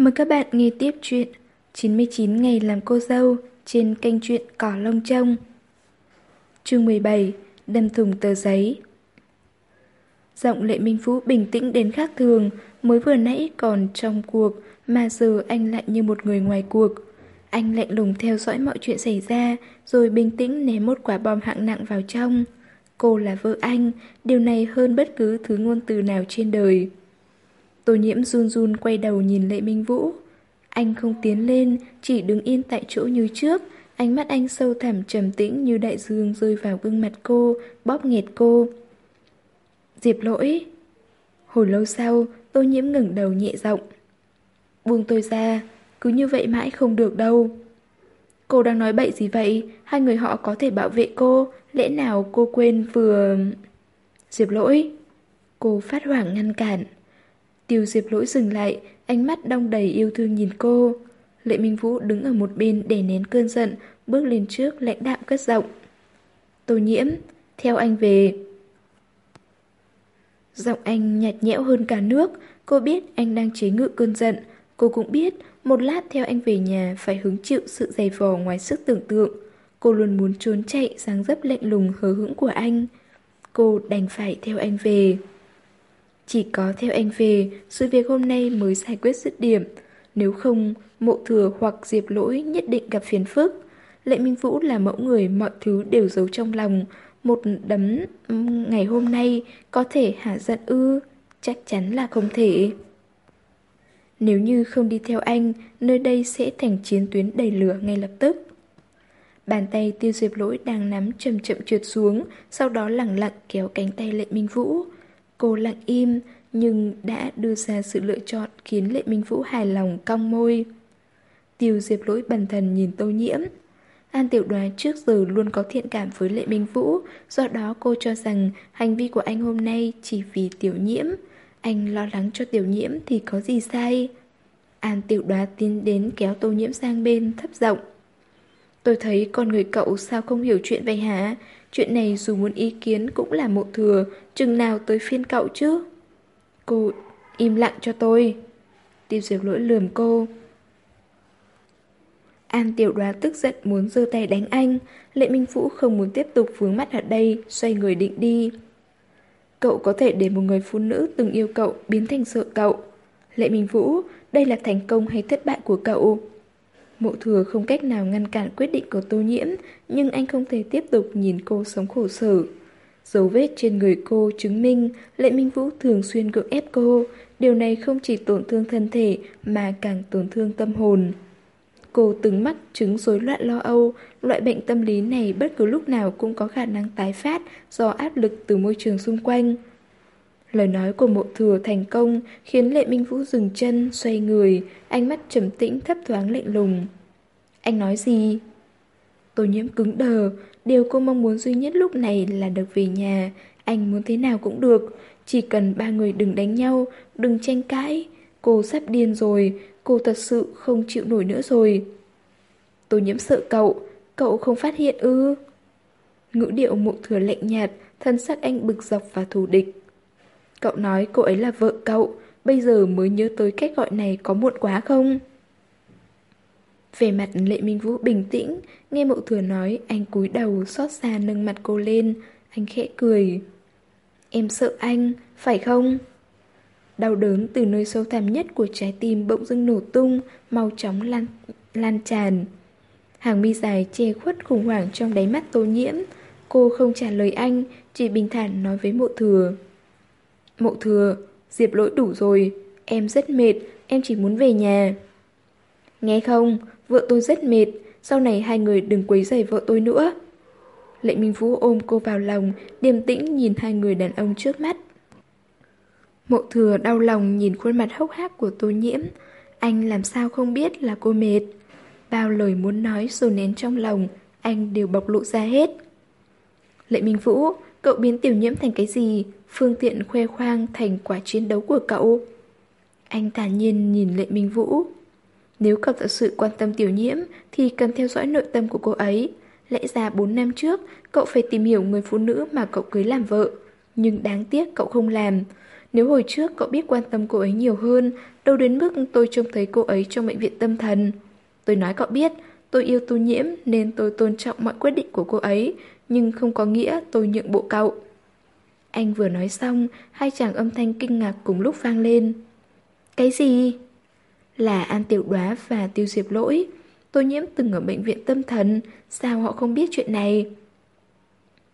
Mời các bạn nghe tiếp chuyện 99 ngày làm cô dâu trên kênh truyện Cỏ Lông Trông. Chương 17 Đâm thùng tờ giấy Giọng Lệ Minh Phú bình tĩnh đến khác thường, mới vừa nãy còn trong cuộc mà giờ anh lại như một người ngoài cuộc. Anh lạnh lùng theo dõi mọi chuyện xảy ra rồi bình tĩnh ném một quả bom hạng nặng vào trong. Cô là vợ anh, điều này hơn bất cứ thứ ngôn từ nào trên đời. Tô nhiễm run run quay đầu nhìn Lệ Minh Vũ. Anh không tiến lên, chỉ đứng yên tại chỗ như trước. Ánh mắt anh sâu thẳm trầm tĩnh như đại dương rơi vào gương mặt cô, bóp nghẹt cô. Diệp lỗi. Hồi lâu sau, tô nhiễm ngẩng đầu nhẹ giọng. Buông tôi ra, cứ như vậy mãi không được đâu. Cô đang nói bậy gì vậy? Hai người họ có thể bảo vệ cô, lẽ nào cô quên vừa... Diệp lỗi. Cô phát hoảng ngăn cản. Tiêu diệp lỗi dừng lại, ánh mắt đong đầy yêu thương nhìn cô. Lệ Minh Vũ đứng ở một bên để nén cơn giận, bước lên trước lãnh đạm cất giọng. Tô nhiễm, theo anh về. Giọng anh nhạt nhẽo hơn cả nước, cô biết anh đang chế ngự cơn giận. Cô cũng biết một lát theo anh về nhà phải hứng chịu sự dày vò ngoài sức tưởng tượng. Cô luôn muốn trốn chạy dáng dấp lạnh lùng hờ hững của anh. Cô đành phải theo anh về. Chỉ có theo anh về, sự việc hôm nay mới giải quyết dứt điểm. Nếu không, mộ thừa hoặc diệp lỗi nhất định gặp phiền phức. Lệ Minh Vũ là mẫu người mọi thứ đều giấu trong lòng. Một đấm ngày hôm nay có thể hạ giận ư, chắc chắn là không thể. Nếu như không đi theo anh, nơi đây sẽ thành chiến tuyến đầy lửa ngay lập tức. Bàn tay tiêu diệp lỗi đang nắm chậm chậm trượt xuống, sau đó lẳng lặng kéo cánh tay Lệ Minh Vũ. Cô lặng im, nhưng đã đưa ra sự lựa chọn khiến Lệ Minh Vũ hài lòng cong môi. Tiêu diệp lỗi bần thần nhìn tô nhiễm. An tiểu đoá trước giờ luôn có thiện cảm với Lệ Minh Vũ, do đó cô cho rằng hành vi của anh hôm nay chỉ vì tiểu nhiễm. Anh lo lắng cho tiểu nhiễm thì có gì sai? An tiểu đoá tiến đến kéo tô nhiễm sang bên thấp giọng. Tôi thấy con người cậu sao không hiểu chuyện vậy hả? Chuyện này dù muốn ý kiến cũng là mộ thừa, chừng nào tới phiên cậu chứ? Cô im lặng cho tôi. Tiêu diệp lỗi lườm cô. An tiểu đoá tức giận muốn giơ tay đánh anh. Lệ Minh Vũ không muốn tiếp tục vướng mắt ở đây, xoay người định đi. Cậu có thể để một người phụ nữ từng yêu cậu biến thành sợ cậu. Lệ Minh Vũ, đây là thành công hay thất bại của cậu? Mộ thừa không cách nào ngăn cản quyết định của tô nhiễm, nhưng anh không thể tiếp tục nhìn cô sống khổ sở. Dấu vết trên người cô chứng minh Lệ Minh Vũ thường xuyên cưỡng ép cô. Điều này không chỉ tổn thương thân thể mà càng tổn thương tâm hồn. Cô từng mắc chứng rối loạn lo âu, loại bệnh tâm lý này bất cứ lúc nào cũng có khả năng tái phát do áp lực từ môi trường xung quanh. Lời nói của mộ thừa thành công khiến Lệ Minh Vũ dừng chân, xoay người, ánh mắt trầm tĩnh thấp thoáng lạnh lùng. Anh nói gì? Tô nhiễm cứng đờ, điều cô mong muốn duy nhất lúc này là được về nhà, anh muốn thế nào cũng được, chỉ cần ba người đừng đánh nhau, đừng tranh cãi. Cô sắp điên rồi, cô thật sự không chịu nổi nữa rồi. Tô nhiễm sợ cậu, cậu không phát hiện ư? Ngữ điệu mộ thừa lạnh nhạt, thân sắc anh bực dọc và thù địch. Cậu nói cô ấy là vợ cậu, bây giờ mới nhớ tới cách gọi này có muộn quá không? Về mặt Lệ Minh Vũ bình tĩnh, nghe Mậu thừa nói, anh cúi đầu xót xa nâng mặt cô lên, anh khẽ cười. Em sợ anh, phải không? Đau đớn từ nơi sâu thẳm nhất của trái tim bỗng dưng nổ tung, mau chóng lan, lan tràn. Hàng mi dài che khuất khủng hoảng trong đáy mắt tô nhiễm. Cô không trả lời anh, chỉ bình thản nói với mộ thừa. Mộ thừa, Diệp lỗi đủ rồi, em rất mệt, em chỉ muốn về nhà. Nghe không, vợ tôi rất mệt, sau này hai người đừng quấy rầy vợ tôi nữa. Lệ Minh Vũ ôm cô vào lòng, điềm tĩnh nhìn hai người đàn ông trước mắt. Mộ thừa đau lòng nhìn khuôn mặt hốc hác của tô nhiễm. Anh làm sao không biết là cô mệt. Bao lời muốn nói rồi nén trong lòng, anh đều bộc lộ ra hết. Lệ Minh Vũ, cậu biến tiểu nhiễm thành cái gì? Phương tiện khoe khoang thành quả chiến đấu của cậu. Anh thản nhiên nhìn Lệ Minh Vũ. Nếu cậu thật sự quan tâm tiểu nhiễm thì cần theo dõi nội tâm của cô ấy. Lẽ ra 4 năm trước, cậu phải tìm hiểu người phụ nữ mà cậu cưới làm vợ. Nhưng đáng tiếc cậu không làm. Nếu hồi trước cậu biết quan tâm cô ấy nhiều hơn, đâu đến mức tôi trông thấy cô ấy trong bệnh viện tâm thần. Tôi nói cậu biết, tôi yêu tu nhiễm nên tôi tôn trọng mọi quyết định của cô ấy, nhưng không có nghĩa tôi nhượng bộ cậu. Anh vừa nói xong, hai chàng âm thanh kinh ngạc cùng lúc vang lên. Cái gì? Là An Tiểu Đoá và Tiêu Diệp Lỗi. Tô nhiễm từng ở bệnh viện tâm thần, sao họ không biết chuyện này?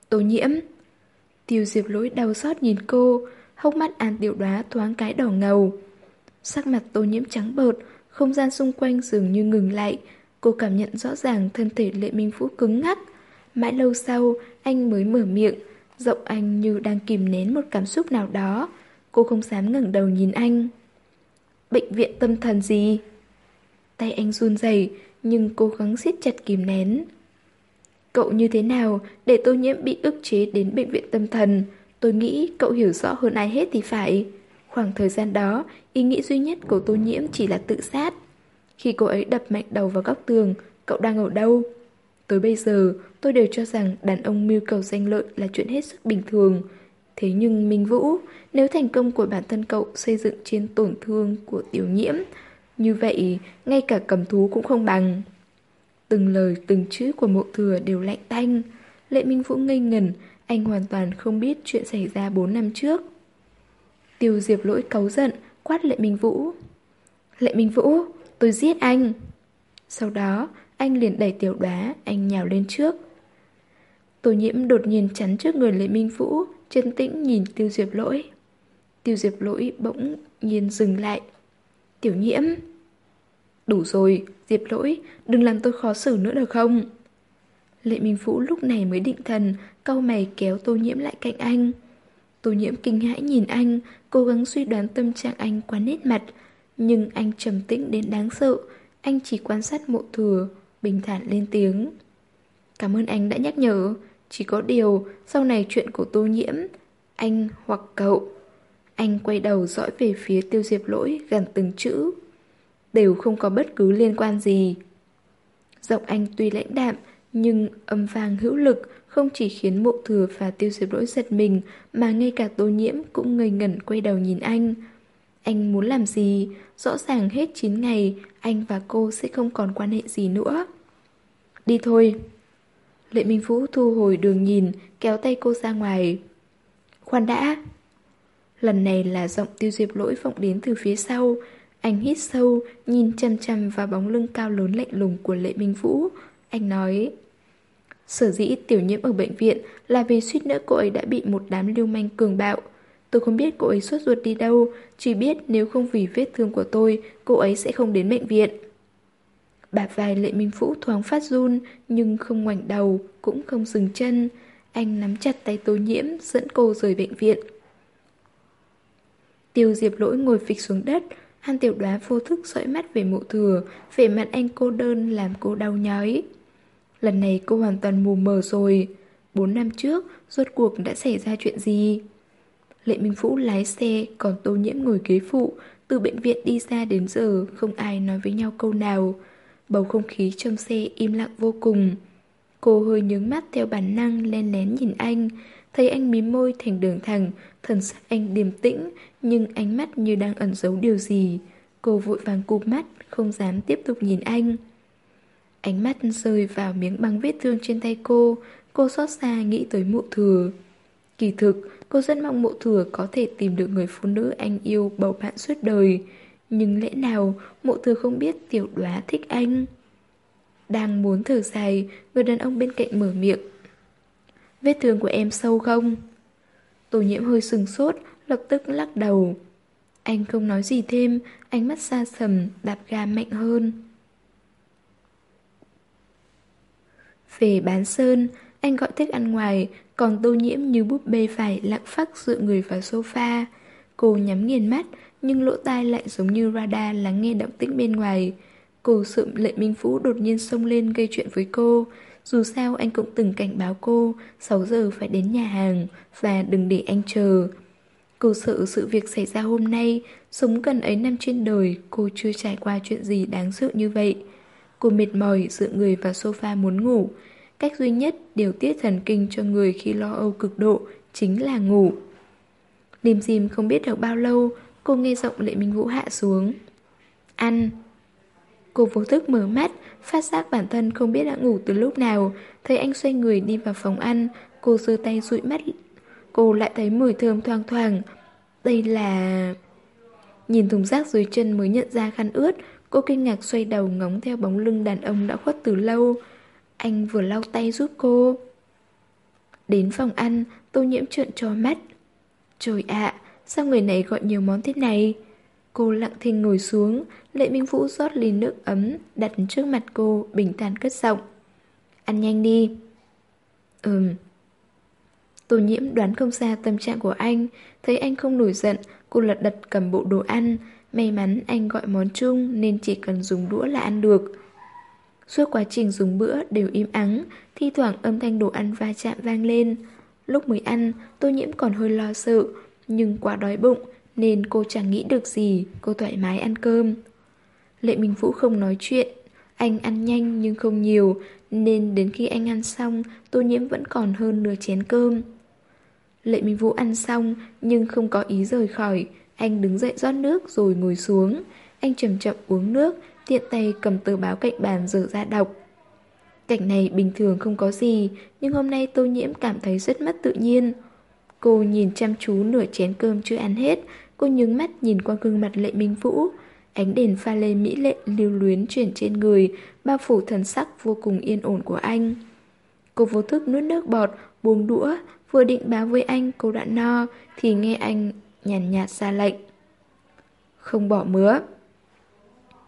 Tô nhiễm. Tiêu Diệp Lỗi đau xót nhìn cô, hốc mắt An Tiểu Đoá thoáng cái đỏ ngầu. Sắc mặt tô nhiễm trắng bợt, không gian xung quanh dường như ngừng lại. Cô cảm nhận rõ ràng thân thể Lệ Minh Vũ cứng ngắc. Mãi lâu sau, anh mới mở miệng, giọng anh như đang kìm nén một cảm xúc nào đó. Cô không dám ngẩng đầu nhìn anh. Bệnh viện tâm thần gì? Tay anh run rẩy nhưng cố gắng siết chặt kìm nén. Cậu như thế nào để tô nhiễm bị ức chế đến bệnh viện tâm thần? Tôi nghĩ cậu hiểu rõ hơn ai hết thì phải. Khoảng thời gian đó, ý nghĩ duy nhất của tô nhiễm chỉ là tự sát. Khi cô ấy đập mạnh đầu vào góc tường, cậu đang ở đâu? Tới bây giờ, tôi đều cho rằng đàn ông mưu cầu danh lợi là chuyện hết sức bình thường. Thế nhưng Minh Vũ, nếu thành công của bản thân cậu xây dựng trên tổn thương của tiểu nhiễm, như vậy ngay cả cầm thú cũng không bằng. Từng lời từng chữ của mộ thừa đều lạnh tanh. Lệ Minh Vũ ngây ngần, anh hoàn toàn không biết chuyện xảy ra 4 năm trước. Tiêu Diệp lỗi cáu giận, quát Lệ Minh Vũ. Lệ Minh Vũ, tôi giết anh. Sau đó, anh liền đẩy tiểu đoá, anh nhào lên trước. Tô nhiễm đột nhiên chắn trước người Lệ Minh Vũ, chân tĩnh nhìn Tiêu Diệp lỗi. Tiêu Diệp lỗi bỗng nhiên dừng lại. Tiểu nhiễm... Đủ rồi, Diệp lỗi, đừng làm tôi khó xử nữa được không? Lệ Minh Vũ lúc này mới định thần, cau mày kéo tô nhiễm lại cạnh anh. Tô nhiễm kinh hãi nhìn anh, cố gắng suy đoán tâm trạng anh qua nét mặt. Nhưng anh trầm tĩnh đến đáng sợ, anh chỉ quan sát mộ thừa, bình thản lên tiếng. Cảm ơn anh đã nhắc nhở, chỉ có điều sau này chuyện của tô nhiễm, anh hoặc cậu. Anh quay đầu dõi về phía tiêu diệp lỗi gần từng chữ. Đều không có bất cứ liên quan gì. Giọng anh tuy lãnh đạm, nhưng âm vang hữu lực không chỉ khiến mộ thừa và tiêu diệp lỗi giật mình mà ngay cả tô nhiễm cũng ngây ngẩn quay đầu nhìn anh. Anh muốn làm gì? Rõ ràng hết 9 ngày, anh và cô sẽ không còn quan hệ gì nữa. Đi thôi. Lệ Minh Vũ thu hồi đường nhìn, kéo tay cô ra ngoài. Khoan đã. Lần này là giọng tiêu diệp lỗi vọng đến từ phía sau. Anh hít sâu, nhìn chăm chăm vào bóng lưng cao lớn lạnh lùng của Lệ Minh Vũ. Anh nói... Sở dĩ tiểu nhiễm ở bệnh viện là vì suýt nữa cô ấy đã bị một đám lưu manh cường bạo. Tôi không biết cô ấy xuất ruột đi đâu, chỉ biết nếu không vì vết thương của tôi, cô ấy sẽ không đến bệnh viện. bà vai Lệ Minh Vũ thoáng phát run, nhưng không ngoảnh đầu, cũng không dừng chân. Anh nắm chặt tay tô nhiễm, dẫn cô rời bệnh viện. Tiêu diệp lỗi ngồi phịch xuống đất, An tiểu đoá vô thức dõi mắt về mộ thừa, vẻ mặt anh cô đơn làm cô đau nhói. Lần này cô hoàn toàn mù mờ rồi. Bốn năm trước, rốt cuộc đã xảy ra chuyện gì? Lệ Minh Vũ lái xe, còn Tô Nhiễm ngồi ghế phụ, từ bệnh viện đi ra đến giờ không ai nói với nhau câu nào. Bầu không khí trong xe im lặng vô cùng. Cô hơi nhướng mắt theo bản năng len lén nhìn anh, thấy anh mím môi thành đường thẳng, thần sắc anh điềm tĩnh, nhưng ánh mắt như đang ẩn giấu điều gì. Cô vội vàng cụp mắt, không dám tiếp tục nhìn anh. Ánh mắt rơi vào miếng băng vết thương trên tay cô, cô xót xa nghĩ tới mụ thừa. Kỳ thực, cô rất mong mộ thừa có thể tìm được người phụ nữ anh yêu bầu bạn suốt đời. Nhưng lẽ nào mộ thừa không biết tiểu đoá thích anh? Đang muốn thở dài, người đàn ông bên cạnh mở miệng. Vết thương của em sâu không? Tổ nhiễm hơi sừng sốt, lập tức lắc đầu. Anh không nói gì thêm, ánh mắt xa sầm, đạp ga mạnh hơn. Về bán sơn, anh gọi thích ăn ngoài, còn tô nhiễm như búp bê phải lặng phắc dựa người vào sofa. Cô nhắm nghiền mắt, nhưng lỗ tai lại giống như radar lắng nghe động tĩnh bên ngoài. Cô sợ lệ minh phú đột nhiên xông lên gây chuyện với cô. Dù sao anh cũng từng cảnh báo cô 6 giờ phải đến nhà hàng và đừng để anh chờ. Cô sợ sự việc xảy ra hôm nay, sống gần ấy năm trên đời, cô chưa trải qua chuyện gì đáng sợ như vậy. Cô mệt mỏi dựa người vào sofa muốn ngủ. Cách duy nhất điều tiết thần kinh cho người khi lo âu cực độ chính là ngủ. Lim dim không biết được bao lâu, cô nghe giọng Lệ Minh Vũ hạ xuống. Ăn. Cô vô thức mở mắt, phát giác bản thân không biết đã ngủ từ lúc nào. Thấy anh xoay người đi vào phòng ăn, cô giơ tay dụi mắt. Cô lại thấy mùi thơm thoang thoảng. Đây là... Nhìn thùng rác dưới chân mới nhận ra khăn ướt, cô kinh ngạc xoay đầu ngóng theo bóng lưng đàn ông đã khuất từ lâu. Anh vừa lau tay giúp cô. Đến phòng ăn, tô nhiễm trợn trò mắt. Trời ạ, sao người này gọi nhiều món thế này? Cô lặng thinh ngồi xuống, Lệ Minh Vũ rót ly nước ấm, đặt trước mặt cô, bình thản cất giọng. Ăn nhanh đi. Ừm. Tô nhiễm đoán không xa tâm trạng của anh, thấy anh không nổi giận, cô lật đật cầm bộ đồ ăn. May mắn anh gọi món chung nên chỉ cần dùng đũa là ăn được. Suốt quá trình dùng bữa đều im ắng, thi thoảng âm thanh đồ ăn va chạm vang lên. Lúc mới ăn, tô nhiễm còn hơi lo sợ, nhưng quá đói bụng nên cô chẳng nghĩ được gì, cô thoải mái ăn cơm. Lệ Minh Vũ không nói chuyện, anh ăn nhanh nhưng không nhiều, nên đến khi anh ăn xong, tô nhiễm vẫn còn hơn nửa chén cơm. Lệ Minh Vũ ăn xong nhưng không có ý rời khỏi, anh đứng dậy rót nước rồi ngồi xuống. Anh chậm chậm uống nước, tiện tay cầm tờ báo cạnh bàn dở ra đọc. Cảnh này bình thường không có gì, nhưng hôm nay tô nhiễm cảm thấy rất mất tự nhiên. Cô nhìn chăm chú nửa chén cơm chưa ăn hết, cô nhướng mắt nhìn qua gương mặt lệ minh vũ. Ánh đèn pha lê mỹ lệ lưu luyến chuyển trên người, bao phủ thần sắc vô cùng yên ổn của anh. Cô vô thức nuốt nước bọt, buông đũa, vừa định báo với anh cô đã no, thì nghe anh nhàn nhạt ra lệnh. Không bỏ mứa.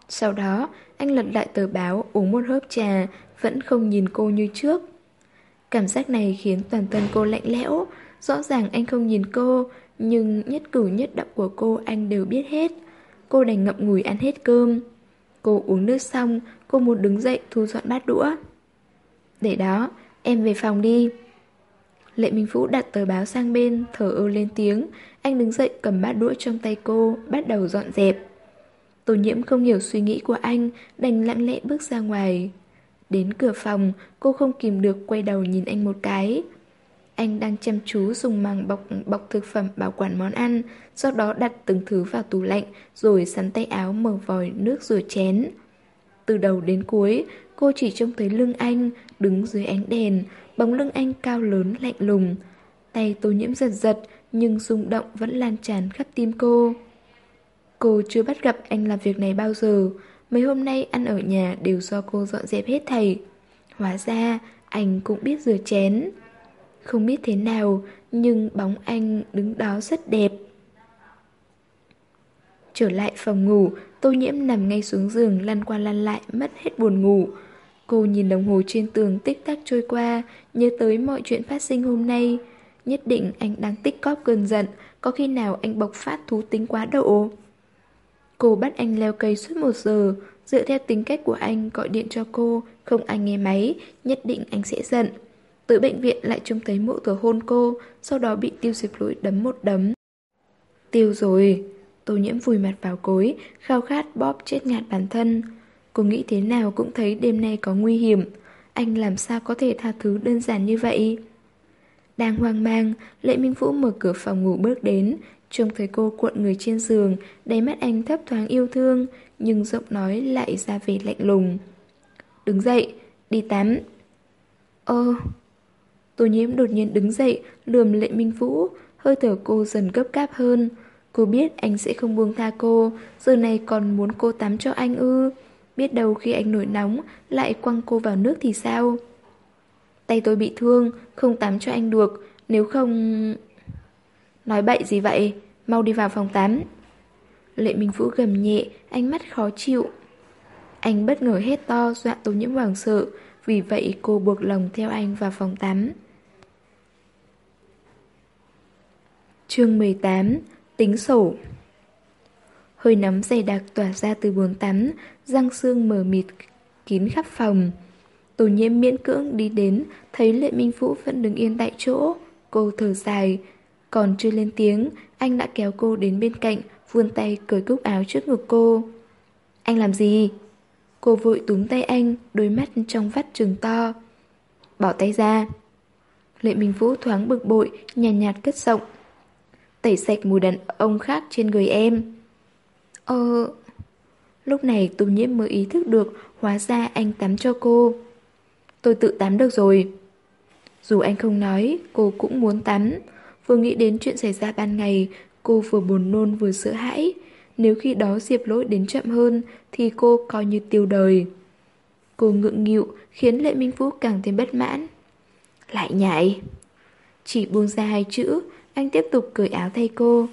Sau đó, anh lật lại tờ báo uống một hớp trà, vẫn không nhìn cô như trước. Cảm giác này khiến toàn thân cô lạnh lẽo, rõ ràng anh không nhìn cô, nhưng nhất cử nhất động của cô anh đều biết hết. Cô đành ngậm ngùi ăn hết cơm. Cô uống nước xong, cô muốn đứng dậy thu dọn bát đũa. Để đó, em về phòng đi. Lệ Minh Phú đặt tờ báo sang bên, thở ơ lên tiếng. Anh đứng dậy cầm bát đũa trong tay cô, bắt đầu dọn dẹp. Tô nhiễm không hiểu suy nghĩ của anh, đành lặng lẽ bước ra ngoài. Đến cửa phòng, cô không kìm được quay đầu nhìn anh một cái. Anh đang chăm chú dùng màng bọc bọc thực phẩm bảo quản món ăn, sau đó đặt từng thứ vào tủ lạnh, rồi sắn tay áo mở vòi nước rửa chén. Từ đầu đến cuối, cô chỉ trông thấy lưng anh, đứng dưới ánh đèn, bóng lưng anh cao lớn lạnh lùng. Tay tô nhiễm giật giật, nhưng rung động vẫn lan tràn khắp tim cô. Cô chưa bắt gặp anh làm việc này bao giờ, mấy hôm nay ăn ở nhà đều do cô dọn dẹp hết thầy. Hóa ra, anh cũng biết rửa chén. Không biết thế nào, nhưng bóng anh đứng đó rất đẹp. Trở lại phòng ngủ, tô nhiễm nằm ngay xuống giường lăn qua lăn lại mất hết buồn ngủ. Cô nhìn đồng hồ trên tường tích tắc trôi qua, nhớ tới mọi chuyện phát sinh hôm nay. Nhất định anh đang tích cóp cơn giận, có khi nào anh bộc phát thú tính quá độ. Cô bắt anh leo cây suốt một giờ, dựa theo tính cách của anh gọi điện cho cô, không ai nghe máy, nhất định anh sẽ giận. Tới bệnh viện lại trông thấy mộ thờ hôn cô, sau đó bị tiêu diệt lỗi đấm một đấm. Tiêu rồi, tô nhiễm vùi mặt vào cối, khao khát bóp chết ngạt bản thân. Cô nghĩ thế nào cũng thấy đêm nay có nguy hiểm, anh làm sao có thể tha thứ đơn giản như vậy? Đang hoang mang, Lệ Minh Vũ mở cửa phòng ngủ bước đến, trông thấy cô cuộn người trên giường, đáy mắt anh thấp thoáng yêu thương, nhưng giọng nói lại ra vẻ lạnh lùng. Đứng dậy, đi tắm. Ơ... Tô nhiễm đột nhiên đứng dậy, lườm Lệ Minh Vũ, hơi thở cô dần gấp gáp hơn. Cô biết anh sẽ không buông tha cô, giờ này còn muốn cô tắm cho anh ư. Biết đâu khi anh nổi nóng, lại quăng cô vào nước thì sao? Tay tôi bị thương, không tắm cho anh được, nếu không... Nói bậy gì vậy? Mau đi vào phòng tắm. Lệ Minh Vũ gầm nhẹ, ánh mắt khó chịu. Anh bất ngờ hét to, dọa Tố Nhiễm hoảng sợ, vì vậy cô buộc lòng theo anh vào phòng tắm. Chương 18 Tính sổ Hơi nóng dày đặc tỏa ra từ buồng tắm, răng xương mờ mịt kín khắp phòng. Tổ nhiễm miễn cưỡng đi đến, thấy Lệ Minh Vũ vẫn đứng yên tại chỗ. Cô thở dài. Còn chưa lên tiếng, anh đã kéo cô đến bên cạnh, vươn tay cởi cúc áo trước ngực cô. Anh làm gì? Cô vội túm tay anh, đôi mắt trong vắt trừng to. Bỏ tay ra. Lệ Minh Vũ thoáng bực bội, nhàn nhạt, nhạt cất giọng. Tẩy sạch mùi đàn ông khác trên người em. Ờ... Lúc này Tô Nhiễm mới ý thức được hóa ra anh tắm cho cô. Tôi tự tắm được rồi. Dù anh không nói, cô cũng muốn tắm. Vừa nghĩ đến chuyện xảy ra ban ngày, cô vừa buồn nôn vừa sợ hãi. Nếu khi đó Diệp Lỗi đến chậm hơn, thì cô coi như tiêu đời. Cô ngượng nghịu, khiến Lệ Minh Vũ càng thêm bất mãn. Lại nhảy. Chỉ buông ra hai chữ, anh tiếp tục cởi áo thay cô.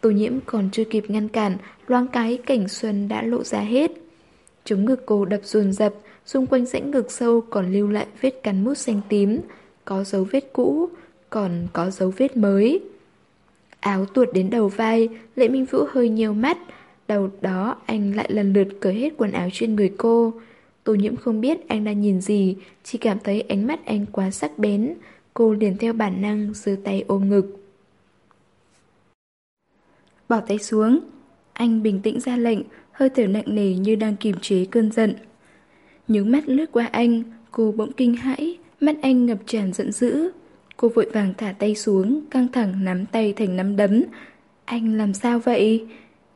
Tô nhiễm còn chưa kịp ngăn cản, loang cái cảnh xuân đã lộ ra hết. Chống ngực cô đập dồn dập, xung quanh rãnh ngực sâu còn lưu lại vết cắn mút xanh tím, có dấu vết cũ, còn có dấu vết mới. Áo tuột đến đầu vai, Lệ Minh Vũ hơi nhiều mắt, đầu đó anh lại lần lượt cởi hết quần áo trên người cô. Tô nhiễm không biết anh đang nhìn gì, chỉ cảm thấy ánh mắt anh quá sắc bén. Cô liền theo bản năng giơ tay ôm ngực. Bỏ tay xuống. Anh bình tĩnh ra lệnh, hơi thở nặng nề như đang kiềm chế cơn giận. Những mắt lướt qua anh, cô bỗng kinh hãi, mắt anh ngập tràn giận dữ. Cô vội vàng thả tay xuống, căng thẳng nắm tay thành nắm đấm. Anh làm sao vậy?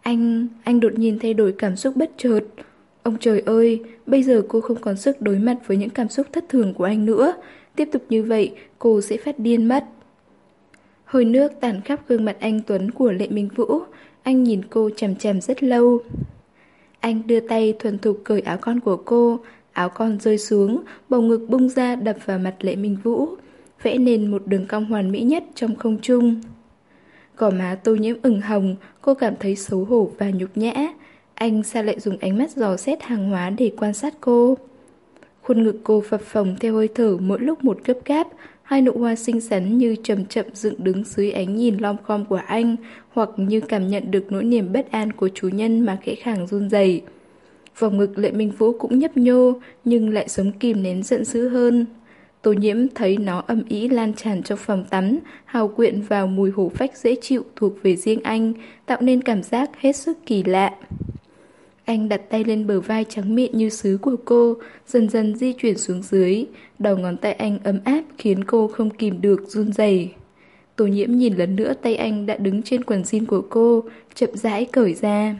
Anh, anh đột nhiên thay đổi cảm xúc bất chợt. Ông trời ơi, bây giờ cô không còn sức đối mặt với những cảm xúc thất thường của anh nữa. Tiếp tục như vậy, cô sẽ phát điên mất. hơi nước tàn khắp gương mặt anh Tuấn của Lệ Minh Vũ, anh nhìn cô chằm chằm rất lâu. Anh đưa tay thuần thục cởi áo con của cô, áo con rơi xuống, bầu ngực bung ra đập vào mặt Lệ Minh Vũ, vẽ nên một đường cong hoàn mỹ nhất trong không trung. Gò má tô nhiễm ửng hồng, cô cảm thấy xấu hổ và nhục nhã. Anh sao lại dùng ánh mắt dò xét hàng hóa để quan sát cô? Khuôn ngực cô phập phồng theo hơi thở mỗi lúc một gấp gáp, hai nụ hoa xinh xắn như chậm chậm dựng đứng dưới ánh nhìn lom khom của anh, hoặc như cảm nhận được nỗi niềm bất an của chủ nhân mà khẽ khàng run rẩy. Vòng ngực Lệ Minh Vũ cũng nhấp nhô, nhưng lại sống kìm nén giận dữ hơn. Tô nhiễm thấy nó âm ý lan tràn trong phòng tắm, hào quyện vào mùi hổ phách dễ chịu thuộc về riêng anh, tạo nên cảm giác hết sức kỳ lạ. Anh đặt tay lên bờ vai trắng mịn như sứ của cô, dần dần di chuyển xuống dưới. Đầu ngón tay anh ấm áp khiến cô không kìm được run rẩy. Tô nhiễm nhìn lần nữa tay anh đã đứng trên quần jean của cô, chậm rãi cởi ra.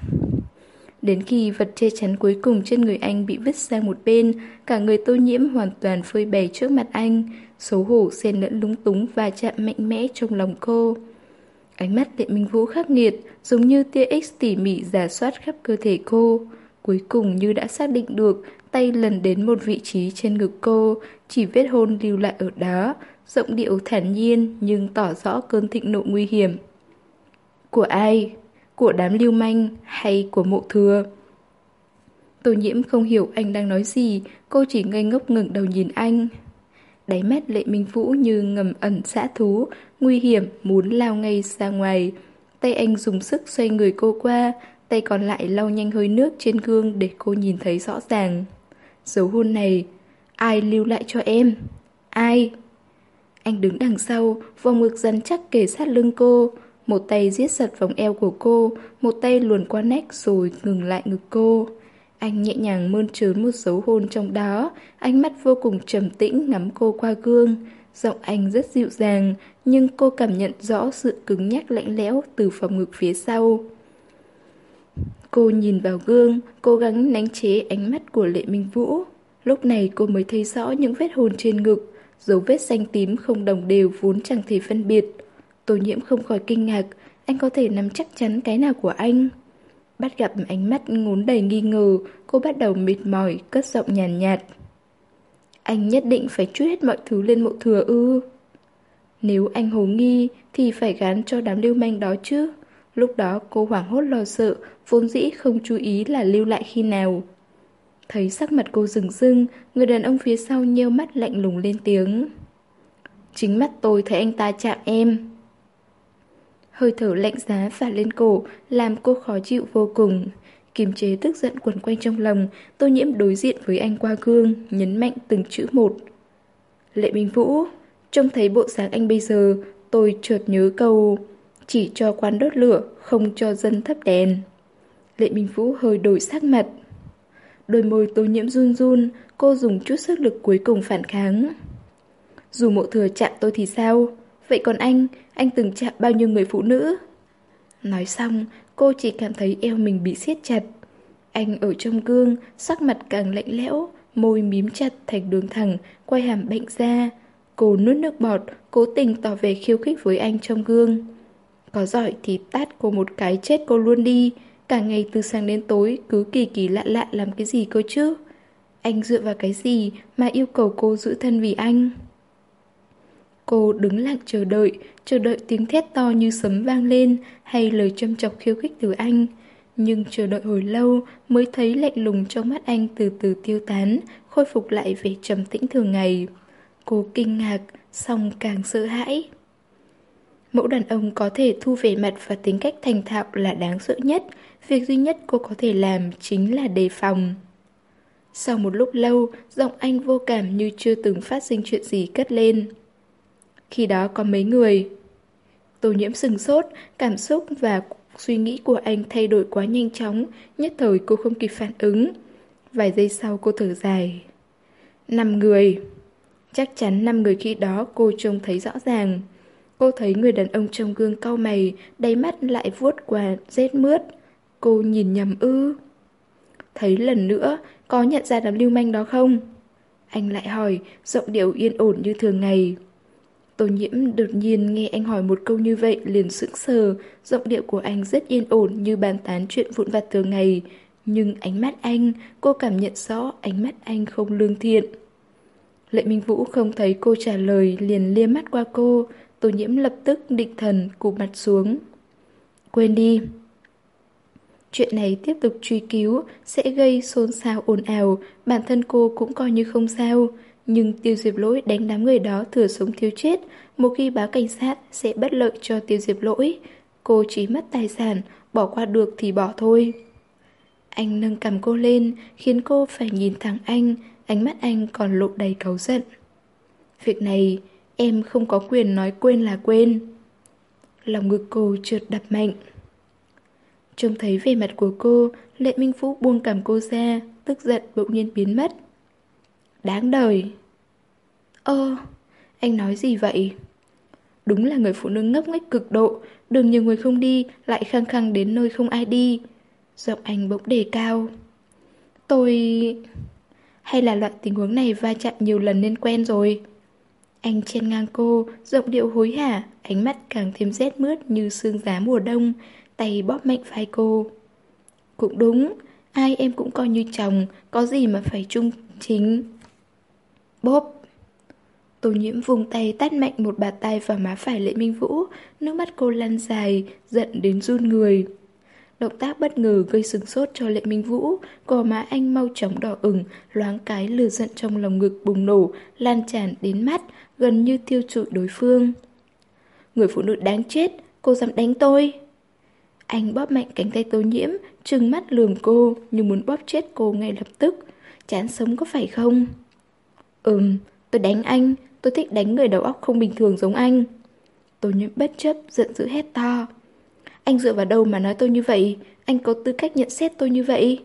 Đến khi vật che chắn cuối cùng trên người anh bị vứt sang một bên, cả người tô nhiễm hoàn toàn phơi bày trước mặt anh, xấu hổ xen lẫn lúng túng và chạm mạnh mẽ trong lòng cô. Ánh mắt Lệ Minh Vũ khắc nghiệt, giống như tia X tỉ mỉ giả soát khắp cơ thể cô. Cuối cùng như đã xác định được, tay lần đến một vị trí trên ngực cô, chỉ vết hôn lưu lại ở đó, giọng điệu thản nhiên nhưng tỏ rõ cơn thịnh nộ nguy hiểm. Của ai? Của đám lưu manh hay của mộ thừa? Tô nhiễm không hiểu anh đang nói gì, cô chỉ ngây ngốc ngẩng đầu nhìn anh. Đáy mắt lệ minh vũ như ngầm ẩn xã thú, nguy hiểm muốn lao ngay ra ngoài. Tay anh dùng sức xoay người cô qua, tay còn lại lau nhanh hơi nước trên gương để cô nhìn thấy rõ ràng. Dấu hôn này, ai lưu lại cho em? Ai? Anh đứng đằng sau, vòng ngực rắn chắc kề sát lưng cô. Một tay giết giật vòng eo của cô, một tay luồn qua nách rồi ngừng lại ngực cô. Anh nhẹ nhàng mơn trớn một dấu hôn trong đó, ánh mắt vô cùng trầm tĩnh ngắm cô qua gương. Giọng anh rất dịu dàng, nhưng cô cảm nhận rõ sự cứng nhắc lạnh lẽo từ phòng ngực phía sau. Cô nhìn vào gương, cố gắng nánh chế ánh mắt của Lệ Minh Vũ. Lúc này cô mới thấy rõ những vết hồn trên ngực, dấu vết xanh tím không đồng đều vốn chẳng thể phân biệt. Tô nhiễm không khỏi kinh ngạc, anh có thể nắm chắc chắn cái nào của anh. Bắt gặp ánh mắt ngốn đầy nghi ngờ, cô bắt đầu mệt mỏi, cất giọng nhàn nhạt, nhạt. Anh nhất định phải chút hết mọi thứ lên mộ thừa ư. Nếu anh hồ nghi thì phải gán cho đám lưu manh đó chứ. Lúc đó cô hoảng hốt lo sợ, vốn dĩ không chú ý là lưu lại khi nào. Thấy sắc mặt cô rừng rưng, người đàn ông phía sau nheo mắt lạnh lùng lên tiếng. Chính mắt tôi thấy anh ta chạm em. Hơi thở lạnh giá phả lên cổ, làm cô khó chịu vô cùng. Kiềm chế tức giận quẩn quanh trong lòng, tô nhiễm đối diện với anh qua gương, nhấn mạnh từng chữ một. Lệ Minh Vũ, trông thấy bộ dáng anh bây giờ, tôi chợt nhớ câu chỉ cho quán đốt lửa, không cho dân thắp đèn. Lệ Minh Vũ hơi đổi sắc mặt. Đôi môi tô nhiễm run run, cô dùng chút sức lực cuối cùng phản kháng. Dù mộ thừa chạm tôi thì sao? Vậy còn anh, anh từng chạm bao nhiêu người phụ nữ? Nói xong, cô chỉ cảm thấy eo mình bị siết chặt. Anh ở trong gương, sắc mặt càng lạnh lẽo, môi mím chặt thành đường thẳng, quay hàm bệnh ra. Cô nuốt nước bọt, cố tình tỏ vẻ khiêu khích với anh trong gương. Có giỏi thì tát cô một cái chết cô luôn đi. Cả ngày từ sáng đến tối cứ kỳ kỳ lạ lạ làm cái gì cơ chứ? Anh dựa vào cái gì mà yêu cầu cô giữ thân vì anh? Cô đứng lặng chờ đợi, chờ đợi tiếng thét to như sấm vang lên hay lời châm chọc khiêu khích từ anh. Nhưng chờ đợi hồi lâu mới thấy lạnh lùng trong mắt anh từ từ tiêu tán, khôi phục lại vẻ trầm tĩnh thường ngày. Cô kinh ngạc, xong càng sợ hãi. Mẫu đàn ông có thể thu về mặt và tính cách thành thạo là đáng sợ nhất, việc duy nhất cô có thể làm chính là đề phòng. Sau một lúc lâu, giọng anh vô cảm như chưa từng phát sinh chuyện gì cất lên. Khi đó có mấy người. Tô nhiễm sừng sốt, cảm xúc và suy nghĩ của anh thay đổi quá nhanh chóng, nhất thời cô không kịp phản ứng. Vài giây sau cô thở dài. Năm người. Chắc chắn năm người khi đó cô trông thấy rõ ràng. Cô thấy người đàn ông trong gương cau mày, đáy mắt lại vuốt qua rết mướt. Cô nhìn nhầm ư. Thấy lần nữa, có nhận ra đám lưu manh đó không? Anh lại hỏi, giọng điệu yên ổn như thường ngày. Tô nhiễm đột nhiên nghe anh hỏi một câu như vậy liền sững sờ, giọng điệu của anh rất yên ổn như bàn tán chuyện vụn vặt thường ngày. Nhưng ánh mắt anh, cô cảm nhận rõ ánh mắt anh không lương thiện. Lệ Minh Vũ không thấy cô trả lời liền liếc mắt qua cô, Tô nhiễm lập tức định thần cụp mặt xuống. Quên đi. Chuyện này tiếp tục truy cứu sẽ gây xôn xao ồn ào, bản thân cô cũng coi như không sao. Nhưng tiêu diệp lỗi đánh đám người đó thừa sống thiếu chết, một khi báo cảnh sát sẽ bất lợi cho tiêu diệp lỗi. Cô chỉ mất tài sản, bỏ qua được thì bỏ thôi. Anh nâng cầm cô lên, khiến cô phải nhìn thẳng anh, ánh mắt anh còn lộ đầy cáu giận. Việc này, em không có quyền nói quên là quên. Lòng ngực cô trượt đập mạnh. Trông thấy vẻ mặt của cô, Lệ Minh Phú buông cầm cô ra, tức giận bỗng nhiên biến mất. Đáng đời. Ơ, anh nói gì vậy? Đúng là người phụ nữ ngốc nghếch cực độ, đường nhiều người không đi, lại khăng khăng đến nơi không ai đi. Giọng anh bỗng đề cao. Tôi... Hay là loại tình huống này va chạm nhiều lần nên quen rồi? Anh chen ngang cô, giọng điệu hối hả, ánh mắt càng thêm rét mướt như sương giá mùa đông, tay bóp mạnh vai cô. Cũng đúng, ai em cũng coi như chồng, có gì mà phải trung chính. Bóp. Tô nhiễm vùng tay tát mạnh một bà tay vào má phải Lệ Minh Vũ, nước mắt cô lăn dài, giận đến run người. Động tác bất ngờ gây sừng sốt cho Lệ Minh Vũ, cò má anh mau chóng đỏ ửng, loáng cái lửa giận trong lòng ngực bùng nổ, lan tràn đến mắt, gần như tiêu trụi đối phương. Người phụ nữ đáng chết, cô dám đánh tôi. Anh bóp mạnh cánh tay tô nhiễm, trừng mắt lườm cô, như muốn bóp chết cô ngay lập tức. Chán sống có phải không? Ừm, tôi đánh anh, tôi thích đánh người đầu óc không bình thường giống anh. tôi nhẫn bất chấp, giận dữ hét to. Anh dựa vào đâu mà nói tôi như vậy? Anh có tư cách nhận xét tôi như vậy?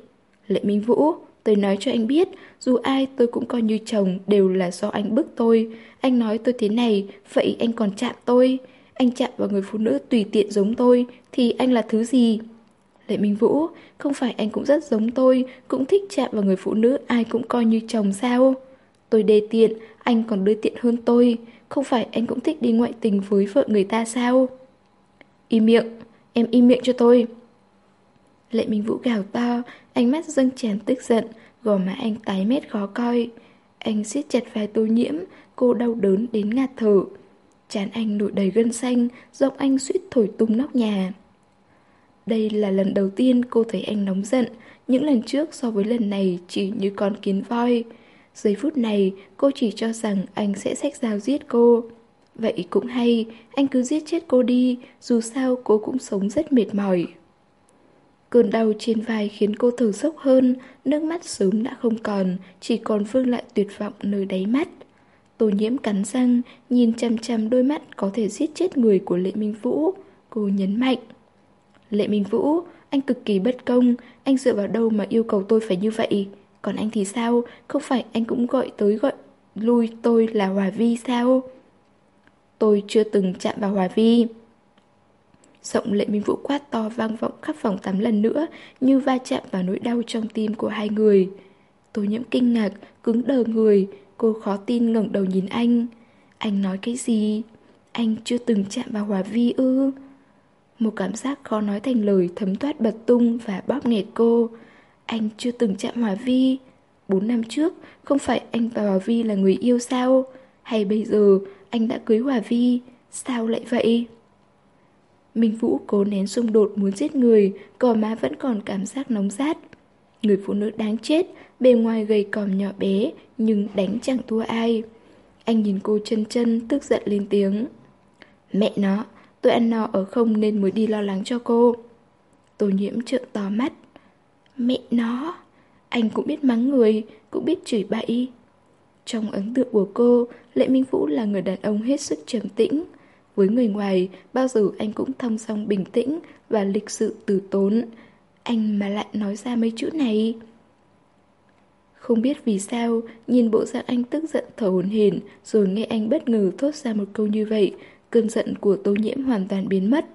Lệ Minh Vũ, tôi nói cho anh biết, dù ai tôi cũng coi như chồng đều là do anh bức tôi. Anh nói tôi thế này, vậy anh còn chạm tôi. Anh chạm vào người phụ nữ tùy tiện giống tôi, thì anh là thứ gì? Lệ Minh Vũ, không phải anh cũng rất giống tôi, cũng thích chạm vào người phụ nữ ai cũng coi như chồng sao? Tôi đê tiện, anh còn đê tiện hơn tôi. Không phải anh cũng thích đi ngoại tình với vợ người ta sao? Im miệng, em im miệng cho tôi. Lệ Minh Vũ gào to, ánh mắt dâng tràn tức giận, gò má anh tái mét khó coi. Anh siết chặt vai tô nhiễm, cô đau đớn đến ngạt thở. Chán anh nổi đầy gân xanh, giọng anh suýt thổi tung nóc nhà. Đây là lần đầu tiên cô thấy anh nóng giận, những lần trước so với lần này chỉ như con kiến voi. Giây phút này, cô chỉ cho rằng anh sẽ xách dao giết cô. Vậy cũng hay, anh cứ giết chết cô đi, dù sao cô cũng sống rất mệt mỏi. Cơn đau trên vai khiến cô thở dốc hơn, nước mắt sớm đã không còn, chỉ còn vương lại tuyệt vọng nơi đáy mắt. Tô nhiễm cắn răng, nhìn chăm chăm đôi mắt có thể giết chết người của Lệ Minh Vũ. Cô nhấn mạnh. Lệ Minh Vũ, anh cực kỳ bất công, anh dựa vào đâu mà yêu cầu tôi phải như vậy? Còn anh thì sao? Không phải anh cũng gọi tới gọi lui tôi là Hòa Vi sao? Tôi chưa từng chạm vào Hòa Vi. Giọng lệ minh vũ quát to vang vọng khắp phòng tắm lần nữa Như va chạm vào nỗi đau trong tim của hai người tôi nhiễm kinh ngạc, cứng đờ người Cô khó tin ngẩng đầu nhìn anh Anh nói cái gì? Anh chưa từng chạm vào Hòa Vi ư? Một cảm giác khó nói thành lời thấm thoát bật tung và bóp nghẹt cô anh chưa từng chạm Hòa Vi Bốn năm trước, không phải anh và Hòa Vi là người yêu sao? Hay bây giờ anh đã cưới Hòa Vi? Sao lại vậy? Minh Vũ cố nén xung đột muốn giết người, cò má vẫn còn cảm giác nóng rát. Người phụ nữ đáng chết, bề ngoài gầy còm nhỏ bé, nhưng đánh chẳng thua ai. Anh nhìn cô chân chân, tức giận lên tiếng. Mẹ nó, tôi ăn no ở không nên mới đi lo lắng cho cô. Tô nhiễm trợn to mắt. Mẹ nó, anh cũng biết mắng người, cũng biết chửi bậy. Trong ấn tượng của cô, Lệ Minh Vũ là người đàn ông hết sức trầm tĩnh. Với người ngoài, bao giờ anh cũng thong dong bình tĩnh và lịch sự từ tốn. Anh mà lại nói ra mấy chữ này. Không biết vì sao, nhìn bộ dạng anh tức giận thở hổn hển, rồi nghe anh bất ngờ thốt ra một câu như vậy, cơn giận của Tô Nhiễm hoàn toàn biến mất.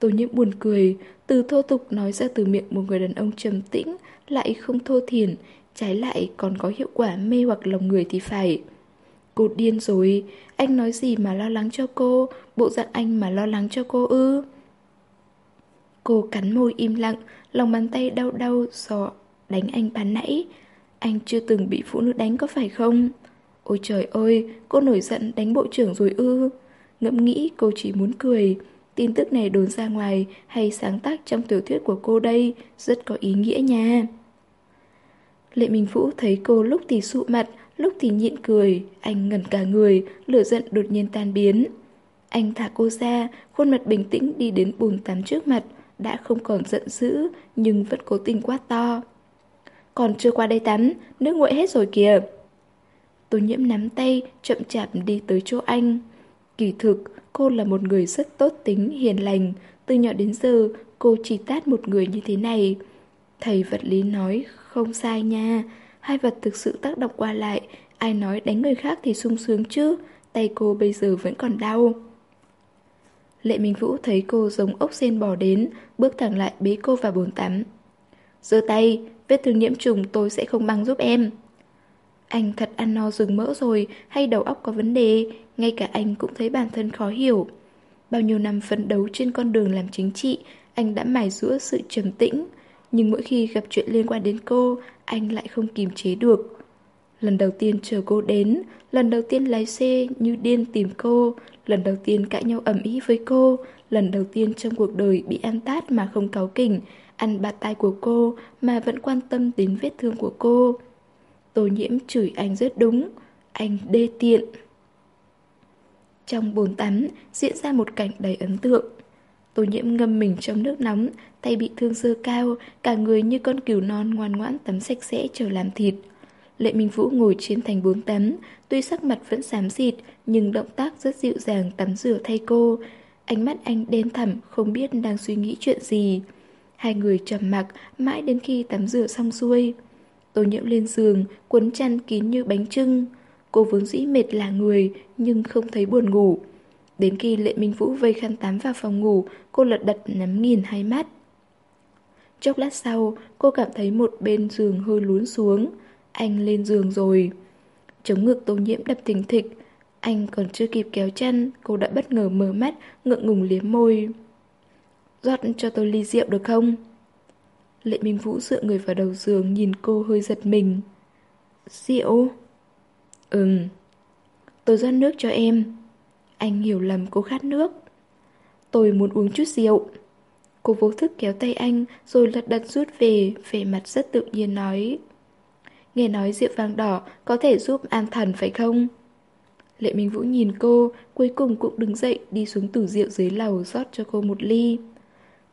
Tô Nhiễm buồn cười, từ thô tục nói ra từ miệng một người đàn ông trầm tĩnh, lại không thô thiển, trái lại còn có hiệu quả mê hoặc lòng người thì phải. Cô điên rồi, anh nói gì mà lo lắng cho cô, bộ dạng anh mà lo lắng cho cô ư. Cô cắn môi im lặng, lòng bàn tay đau đau do đánh anh ban nãy. Anh chưa từng bị phụ nữ đánh có phải không? Ôi trời ơi, cô nổi giận đánh bộ trưởng rồi ư. Ngẫm nghĩ cô chỉ muốn cười. Tin tức này đồn ra ngoài hay sáng tác trong tiểu thuyết của cô đây rất có ý nghĩa nha. Lệ Minh Vũ thấy cô lúc thì sụ mặt, lúc thì nhịn cười, anh ngẩn cả người, lửa giận đột nhiên tan biến. Anh thả cô ra, khuôn mặt bình tĩnh đi đến bồn tắm trước mặt, đã không còn giận dữ, nhưng vẫn cố tình quát to. Còn chưa qua đây tắm, nước nguội hết rồi kìa. Tô nhiễm nắm tay, chậm chạp đi tới chỗ anh. Kỳ thực, cô là một người rất tốt tính, hiền lành. Từ nhỏ đến giờ, cô chỉ tát một người như thế này. Thầy vật lý nói không sai nha. Hai vật thực sự tác động qua lại. Ai nói đánh người khác thì sung sướng chứ. Tay cô bây giờ vẫn còn đau. Lệ Minh Vũ thấy cô giống ốc sen bò đến, bước thẳng lại bế cô vào bồn tắm. giơ tay, vết thương nhiễm trùng tôi sẽ không băng giúp em. Anh thật ăn no rừng mỡ rồi, hay đầu óc có vấn đề, ngay cả anh cũng thấy bản thân khó hiểu. Bao nhiêu năm phấn đấu trên con đường làm chính trị, anh đã mài rũa sự trầm tĩnh. Nhưng mỗi khi gặp chuyện liên quan đến cô, anh lại không kìm chế được. Lần đầu tiên chờ cô đến, lần đầu tiên lái xe như điên tìm cô, lần đầu tiên cãi nhau ẩm ý với cô, lần đầu tiên trong cuộc đời bị ăn tát mà không cáu kỉnh, ăn bạt tay của cô mà vẫn quan tâm đến vết thương của cô. Tô nhiễm chửi anh rất đúng, anh đê tiện. Trong bồn tắm diễn ra một cảnh đầy ấn tượng. Tô nhiễm ngâm mình trong nước nóng, tay bị thương sơ cao, cả người như con cừu non ngoan ngoãn tắm sạch sẽ chờ làm thịt. Lệ Minh Vũ ngồi trên thành bốn tắm, tuy sắc mặt vẫn xám xịt, nhưng động tác rất dịu dàng tắm rửa thay cô. Ánh mắt anh đen thẳm, không biết đang suy nghĩ chuyện gì. Hai người trầm mặc mãi đến khi tắm rửa xong xuôi. Tô nhiễm lên giường, cuốn chăn kín như bánh trưng. Cô vốn dĩ mệt là người, nhưng không thấy buồn ngủ. Đến khi Lệ Minh Vũ vây khăn tắm vào phòng ngủ, cô lật đật nắm nghiền hai mắt. Chốc lát sau, cô cảm thấy một bên giường hơi lún xuống. Anh lên giường rồi. Chống ngực tô nhiễm đập thình thịch. Anh còn chưa kịp kéo chăn, cô đã bất ngờ mở mắt, ngượng ngùng liếm môi. rót cho tôi ly rượu được không? Lệ Minh Vũ dựa người vào đầu giường nhìn cô hơi giật mình. Rượu? Ừm. Tôi rót nước cho em. Anh hiểu lầm cô khát nước. Tôi muốn uống chút rượu. Cô vô thức kéo tay anh rồi lật đật rút về, vẻ mặt rất tự nhiên nói. Nghe nói rượu vàng đỏ có thể giúp an thần phải không? Lệ Minh Vũ nhìn cô, cuối cùng cũng đứng dậy đi xuống tủ rượu dưới lầu rót cho cô một ly.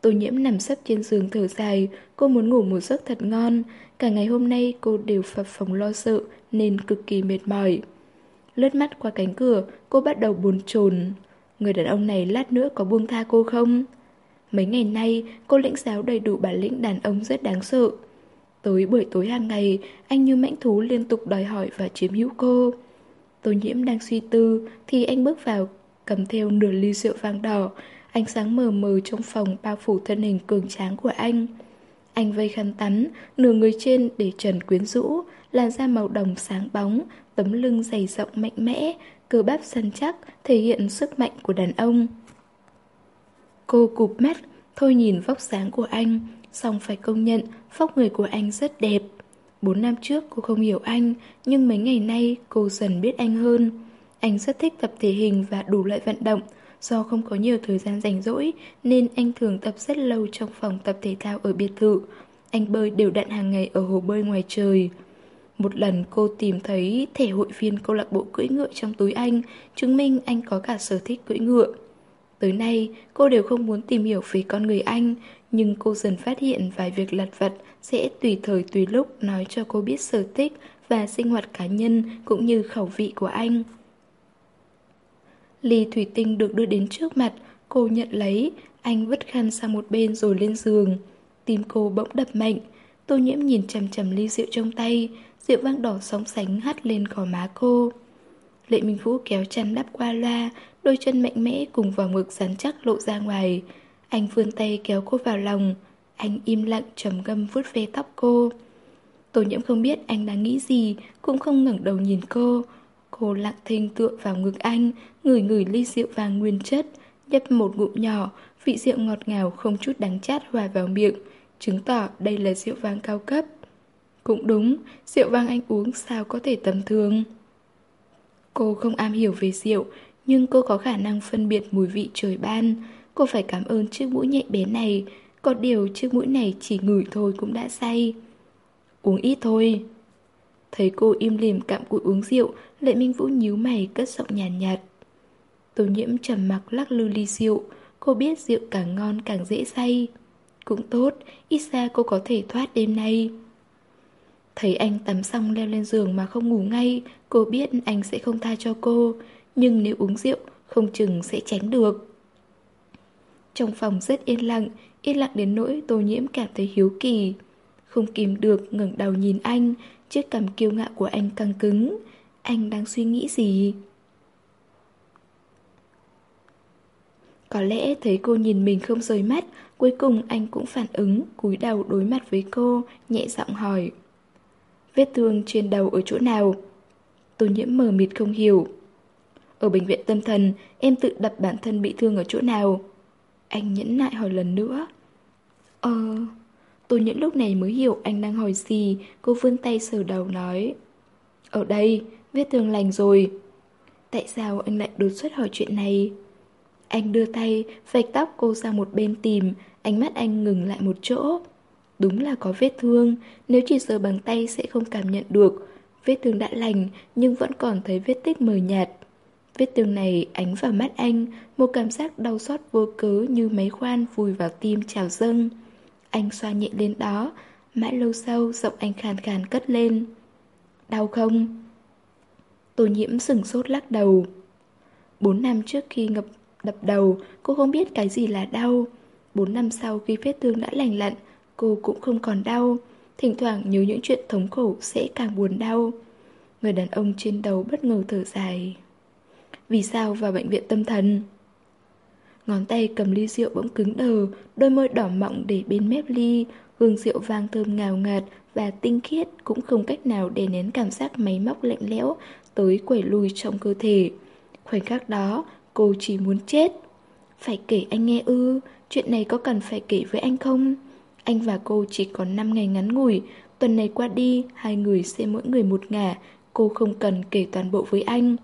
Tô nhiễm nằm sấp trên giường thở dài, cô muốn ngủ một giấc thật ngon. Cả ngày hôm nay cô đều phập phồng lo sợ nên cực kỳ mệt mỏi. Lướt mắt qua cánh cửa, cô bắt đầu buồn chồn. Người đàn ông này lát nữa có buông tha cô không? Mấy ngày nay, cô lĩnh giáo đầy đủ bản lĩnh đàn ông rất đáng sợ. Tối buổi tối hàng ngày, anh như mãnh thú liên tục đòi hỏi và chiếm hữu cô. Tô nhiễm đang suy tư, thì anh bước vào, cầm theo nửa ly rượu vang đỏ. Ánh sáng mờ mờ trong phòng bao phủ thân hình cường tráng của anh. Anh vây khăn tắm, nửa người trên để trần quyến rũ, làn da màu đồng sáng bóng, tấm lưng dày rộng mạnh mẽ, cơ bắp săn chắc, thể hiện sức mạnh của đàn ông. Cô cụp mắt, thôi nhìn vóc dáng của anh, song phải công nhận vóc người của anh rất đẹp. Bốn năm trước cô không hiểu anh, nhưng mấy ngày nay cô dần biết anh hơn. Anh rất thích tập thể hình và đủ loại vận động. Do không có nhiều thời gian rảnh rỗi nên anh thường tập rất lâu trong phòng tập thể thao ở biệt thự. Anh bơi đều đặn hàng ngày ở hồ bơi ngoài trời. Một lần cô tìm thấy thẻ hội viên câu lạc bộ cưỡi ngựa trong túi anh, chứng minh anh có cả sở thích cưỡi ngựa. Tới nay, cô đều không muốn tìm hiểu về con người anh, nhưng cô dần phát hiện vài việc lặt vặt sẽ tùy thời tùy lúc nói cho cô biết sở thích và sinh hoạt cá nhân cũng như khẩu vị của anh. Ly thủy tinh được đưa đến trước mặt, cô nhận lấy, anh vứt khăn sang một bên rồi lên giường. Tim cô bỗng đập mạnh, tô nhiễm nhìn chằm chằm ly rượu trong tay, rượu vang đỏ sóng sánh hắt lên gò má cô. Lệ Minh Vũ kéo chăn đắp qua loa, đôi chân mạnh mẽ cùng vào ngực rắn chắc lộ ra ngoài. Anh vươn tay kéo cô vào lòng, anh im lặng trầm ngâm vuốt ve tóc cô. Tô nhiễm không biết anh đang nghĩ gì, cũng không ngẩng đầu nhìn cô. Cô lặng thinh tựa vào ngực anh, ngửi ngửi ly rượu vàng nguyên chất, nhấp một ngụm nhỏ, vị rượu ngọt ngào không chút đắng chát hòa vào miệng, chứng tỏ đây là rượu vang cao cấp. Cũng đúng, rượu vang anh uống sao có thể tầm thường. Cô không am hiểu về rượu, nhưng cô có khả năng phân biệt mùi vị trời ban. Cô phải cảm ơn chiếc mũi nhạy bén này, có điều chiếc mũi này chỉ ngửi thôi cũng đã say. Uống ít thôi. Thấy cô im lìm cạm cụi uống rượu, Lệ Minh Vũ nhíu mày cất giọng nhàn nhạt, nhạt. Tô nhiễm trầm mặc lắc lư ly rượu, cô biết rượu càng ngon càng dễ say. Cũng tốt, ít ra cô có thể thoát đêm nay. Thấy anh tắm xong leo lên giường mà không ngủ ngay, cô biết anh sẽ không tha cho cô, nhưng nếu uống rượu, không chừng sẽ tránh được. Trong phòng rất yên lặng, yên lặng đến nỗi tô nhiễm cảm thấy hiếu kỳ. Không kìm được ngẩng đầu nhìn anh, chiếc cằm kiêu ngạo của anh căng cứng. Anh đang suy nghĩ gì? Có lẽ thấy cô nhìn mình không rời mắt, cuối cùng anh cũng phản ứng, cúi đầu đối mặt với cô, nhẹ giọng hỏi. Vết thương trên đầu ở chỗ nào? Tô nhiễm mờ mịt không hiểu. Ở bệnh viện tâm thần, em tự đập bản thân bị thương ở chỗ nào? Anh nhẫn nại hỏi lần nữa. Ờ... Tô nhiễm lúc này mới hiểu anh đang hỏi gì, cô vươn tay sờ đầu nói. Ở đây, vết thương lành rồi. Tại sao anh lại đột xuất hỏi chuyện này? Anh đưa tay, vạch tóc cô sang một bên tìm, ánh mắt anh ngừng lại một chỗ. Đúng là có vết thương, nếu chỉ sờ bằng tay sẽ không cảm nhận được. Vết thương đã lành nhưng vẫn còn thấy vết tích mờ nhạt. Vết thương này ánh vào mắt anh, một cảm giác đau xót vô cớ như máy khoan vùi vào tim trào dâng. Anh xoa nhẹ lên đó, mãi lâu sau giọng anh khàn khàn cất lên. Đau không? Tô nhiễm sừng sốt lắc đầu. Bốn năm trước khi ngập đập đầu, cô không biết cái gì là đau. Bốn năm sau khi vết thương đã lành lặn, cô cũng không còn đau. Thỉnh thoảng nhớ những chuyện thống khổ sẽ càng buồn đau. Người đàn ông trên đầu bất ngờ thở dài. Vì sao vào bệnh viện tâm thần? Ngón tay cầm ly rượu bỗng cứng đờ, đôi môi đỏ mọng để bên mép ly, hương rượu vang thơm ngào ngạt và tinh khiết cũng không cách nào để nén cảm giác máy móc lạnh lẽo tới quẩy lùi trong cơ thể. Khoảnh khắc đó, cô chỉ muốn chết. Phải kể anh nghe ư, chuyện này có cần phải kể với anh không? Anh và cô chỉ còn 5 ngày ngắn ngủi, tuần này qua đi, hai người sẽ mỗi người một ngả, cô không cần kể toàn bộ với anh.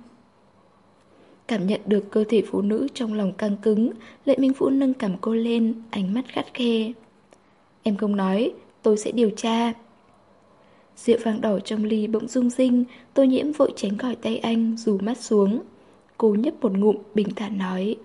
Cảm nhận được cơ thể phụ nữ trong lòng căng cứng, Lệ Minh Vũ nâng cầm cô lên, ánh mắt khắt khe. Em không nói, tôi sẽ điều tra. Rượu vàng đỏ trong ly bỗng rung rinh, tô nhiễm vội tránh khỏi tay anh, dù mắt xuống. Cô nhấp một ngụm, bình thản nói.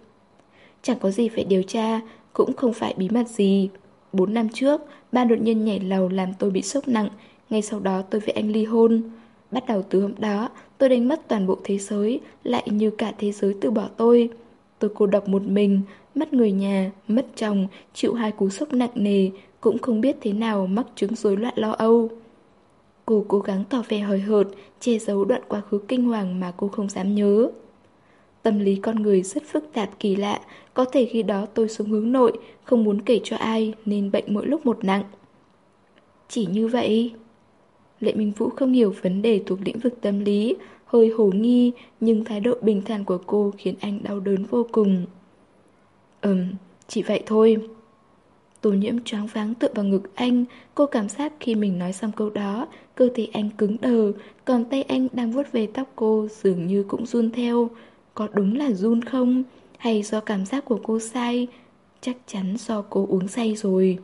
Chẳng có gì phải điều tra, cũng không phải bí mật gì. Bốn năm trước, ba đột nhiên nhảy lầu làm tôi bị sốc nặng, ngay sau đó tôi với anh ly hôn. Bắt đầu từ hôm đó, tôi đánh mất toàn bộ thế giới, lại như cả thế giới từ bỏ tôi. Tôi cô độc một mình, mất người nhà, mất chồng, chịu hai cú sốc nặng nề, cũng không biết thế nào mắc chứng rối loạn lo âu. Cô cố gắng tỏ vẻ hời hợt, che giấu đoạn quá khứ kinh hoàng mà cô không dám nhớ. Tâm lý con người rất phức tạp kỳ lạ, có thể khi đó tôi xuống hướng nội, không muốn kể cho ai nên bệnh mỗi lúc một nặng. Chỉ như vậy. Lệ Minh Vũ không hiểu vấn đề thuộc lĩnh vực tâm lý, hơi hồ nghi, nhưng thái độ bình thản của cô khiến anh đau đớn vô cùng. Ừm, chỉ vậy thôi. Tô nhiễm choáng váng tựa vào ngực anh, cô cảm giác khi mình nói xong câu đó, cơ thể anh cứng đờ, còn tay anh đang vuốt về tóc cô dường như cũng run theo. Có đúng là run không? Hay do cảm giác của cô sai? Chắc chắn do cô uống say rồi.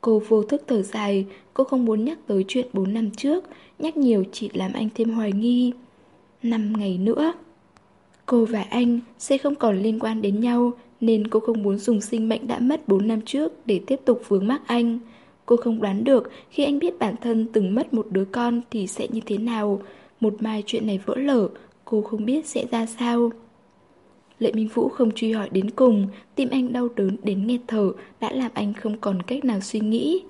Cô vô thức thở dài, cô không muốn nhắc tới chuyện 4 năm trước, nhắc nhiều chỉ làm anh thêm hoài nghi. 5 ngày nữa. Cô và anh sẽ không còn liên quan đến nhau, nên cô không muốn dùng sinh mệnh đã mất 4 năm trước để tiếp tục vướng mắc anh. Cô không đoán được khi anh biết bản thân từng mất một đứa con thì sẽ như thế nào. Một mai chuyện này vỡ lở, cô không biết sẽ ra sao. Lệ Minh Vũ không truy hỏi đến cùng, tim anh đau đớn đến nghẹt thở đã làm anh không còn cách nào suy nghĩ.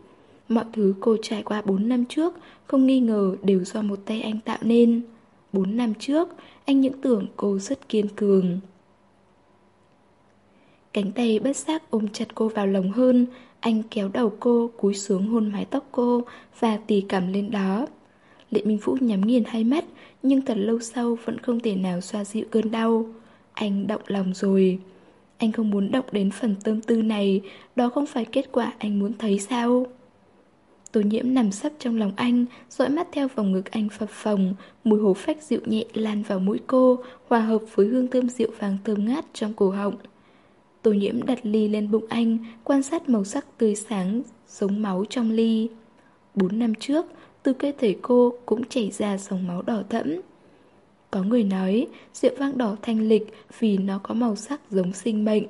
Mọi thứ cô trải qua 4 năm trước, không nghi ngờ đều do một tay anh tạo nên. 4 năm trước, anh những tưởng cô rất kiên cường. Cánh tay bất giác ôm chặt cô vào lòng hơn, anh kéo đầu cô, cúi xuống hôn mái tóc cô và tì cảm lên đó. Lệ Minh Vũ nhắm nghiền hai mắt, nhưng thật lâu sau vẫn không thể nào xoa dịu cơn đau. Anh động lòng rồi. Anh không muốn động đến phần tâm tư này, đó không phải kết quả anh muốn thấy sao? Tô nhiễm nằm sấp trong lòng anh, dõi mắt theo vòng ngực anh phập phồng, mùi hổ phách dịu nhẹ lan vào mũi cô, hòa hợp với hương thơm rượu vàng thơm ngát trong cổ họng. Tô nhiễm đặt ly lên bụng anh, quan sát màu sắc tươi sáng, giống máu trong ly. Bốn năm trước, từ cơ thể cô cũng chảy ra dòng máu đỏ thẫm. Có người nói, rượu vang đỏ thanh lịch vì nó có màu sắc giống sinh mệnh.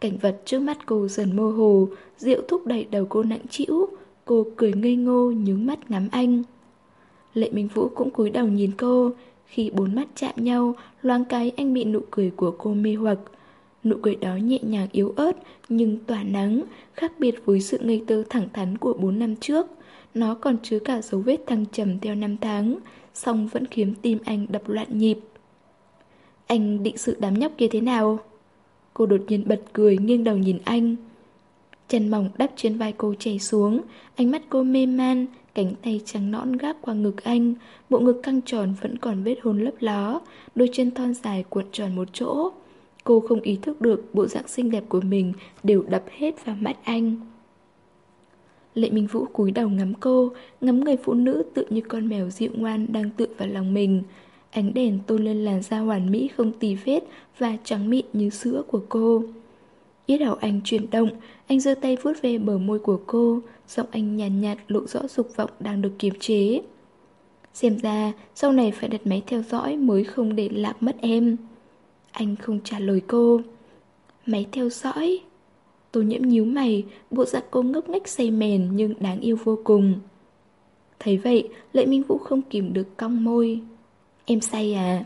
Cảnh vật trước mắt cô dần mơ hồ, rượu thúc đẩy đầu cô nặng trĩu, cô cười ngây ngô nhướng mắt ngắm anh. Lệ Minh Vũ cũng cúi đầu nhìn cô, khi bốn mắt chạm nhau, loáng cái anh bị nụ cười của cô mê hoặc. Nụ cười đó nhẹ nhàng yếu ớt nhưng tỏa nắng, khác biệt với sự ngây thơ thẳng thắn của bốn năm trước. Nó còn chứa cả dấu vết thăng trầm theo năm tháng, song vẫn khiến tim anh đập loạn nhịp. Anh định sự đám nhóc kia thế nào? Cô đột nhiên bật cười nghiêng đầu nhìn anh. Chân mỏng đắp trên vai cô chảy xuống, ánh mắt cô mê man, cánh tay trắng nõn gác qua ngực anh, bộ ngực căng tròn vẫn còn vết hôn lấp ló, đôi chân thon dài cuộn tròn một chỗ. Cô không ý thức được bộ dạng xinh đẹp của mình đều đập hết vào mắt anh. Lệ Minh Vũ cúi đầu ngắm cô, ngắm người phụ nữ tự như con mèo dịu ngoan đang tựa vào lòng mình. Ánh đèn tôn lên làn da hoàn mỹ không tì vết và trắng mịn như sữa của cô. Yết hầu anh chuyển động, anh giơ tay vuốt về bờ môi của cô, giọng anh nhàn nhạt, nhạt lộ rõ dục vọng đang được kiềm chế. Xem ra, sau này phải đặt máy theo dõi mới không để lạc mất em. Anh không trả lời cô. Máy theo dõi. Tô nhiễm nhíu mày, bộ dạng cô ngốc nghếch say mền nhưng đáng yêu vô cùng. Thấy vậy, Lệ Minh Vũ không kìm được cong môi. Em say à?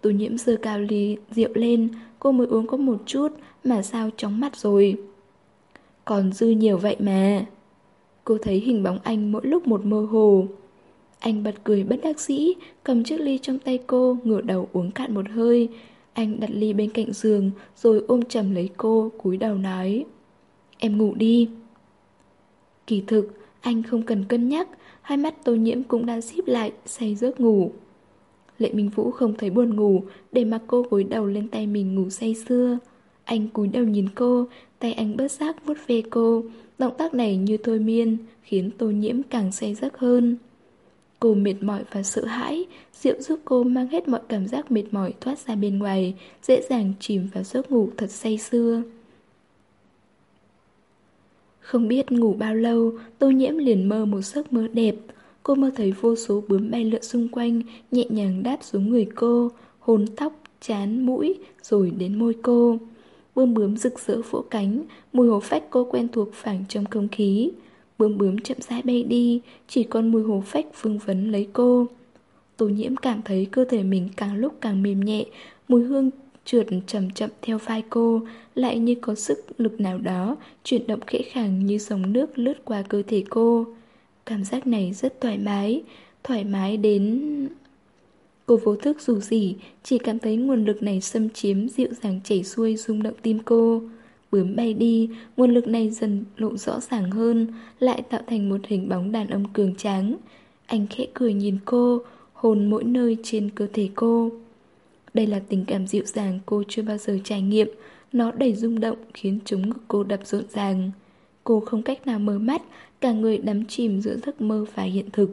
Tô nhiễm giơ cao ly rượu lên, cô mới uống có một chút mà sao chóng mắt rồi. Còn dư nhiều vậy mà. Cô thấy hình bóng anh mỗi lúc một mơ hồ. Anh bật cười bất đắc dĩ, cầm chiếc ly trong tay cô, ngửa đầu uống cạn một hơi. Anh đặt ly bên cạnh giường, rồi ôm chầm lấy cô, cúi đầu nói. Em ngủ đi. Kỳ thực, anh không cần cân nhắc, hai mắt tô nhiễm cũng đã díp lại, say giấc ngủ. Lệ Minh Vũ không thấy buồn ngủ, để mặc cô gối đầu lên tay mình ngủ say sưa. Anh cúi đầu nhìn cô, tay anh bớt giác vuốt về cô. Động tác này như thôi miên, khiến tô nhiễm càng say giấc hơn. Cô mệt mỏi và sợ hãi, rượu giúp cô mang hết mọi cảm giác mệt mỏi thoát ra bên ngoài, dễ dàng chìm vào giấc ngủ thật say sưa. Không biết ngủ bao lâu, tô nhiễm liền mơ một giấc mơ đẹp. Cô mơ thấy vô số bướm bay lượn xung quanh, nhẹ nhàng đáp xuống người cô, hôn tóc, chán, mũi, rồi đến môi cô. Bướm bướm rực rỡ vỗ cánh, mùi hổ phách cô quen thuộc phảng trong không khí. Bướm bướm chậm rãi bay đi, chỉ còn mùi hồ phách vương vấn lấy cô. Tô nhiễm cảm thấy cơ thể mình càng lúc càng mềm nhẹ, mùi hương trượt chậm chậm theo vai cô, lại như có sức lực nào đó chuyển động khẽ khàng như dòng nước lướt qua cơ thể cô. Cảm giác này rất thoải mái, thoải mái đến... Cô vô thức dù gì, chỉ cảm thấy nguồn lực này xâm chiếm dịu dàng chảy xuôi rung động tim cô. Bướm bay đi, nguồn lực này dần lộ rõ ràng hơn, lại tạo thành một hình bóng đàn ông cường tráng. Anh khẽ cười nhìn cô, hồn mỗi nơi trên cơ thể cô. Đây là tình cảm dịu dàng cô chưa bao giờ trải nghiệm, nó đầy rung động khiến chúng ngực cô đập rộn ràng. Cô không cách nào mở mắt, cả người đắm chìm giữa giấc mơ và hiện thực.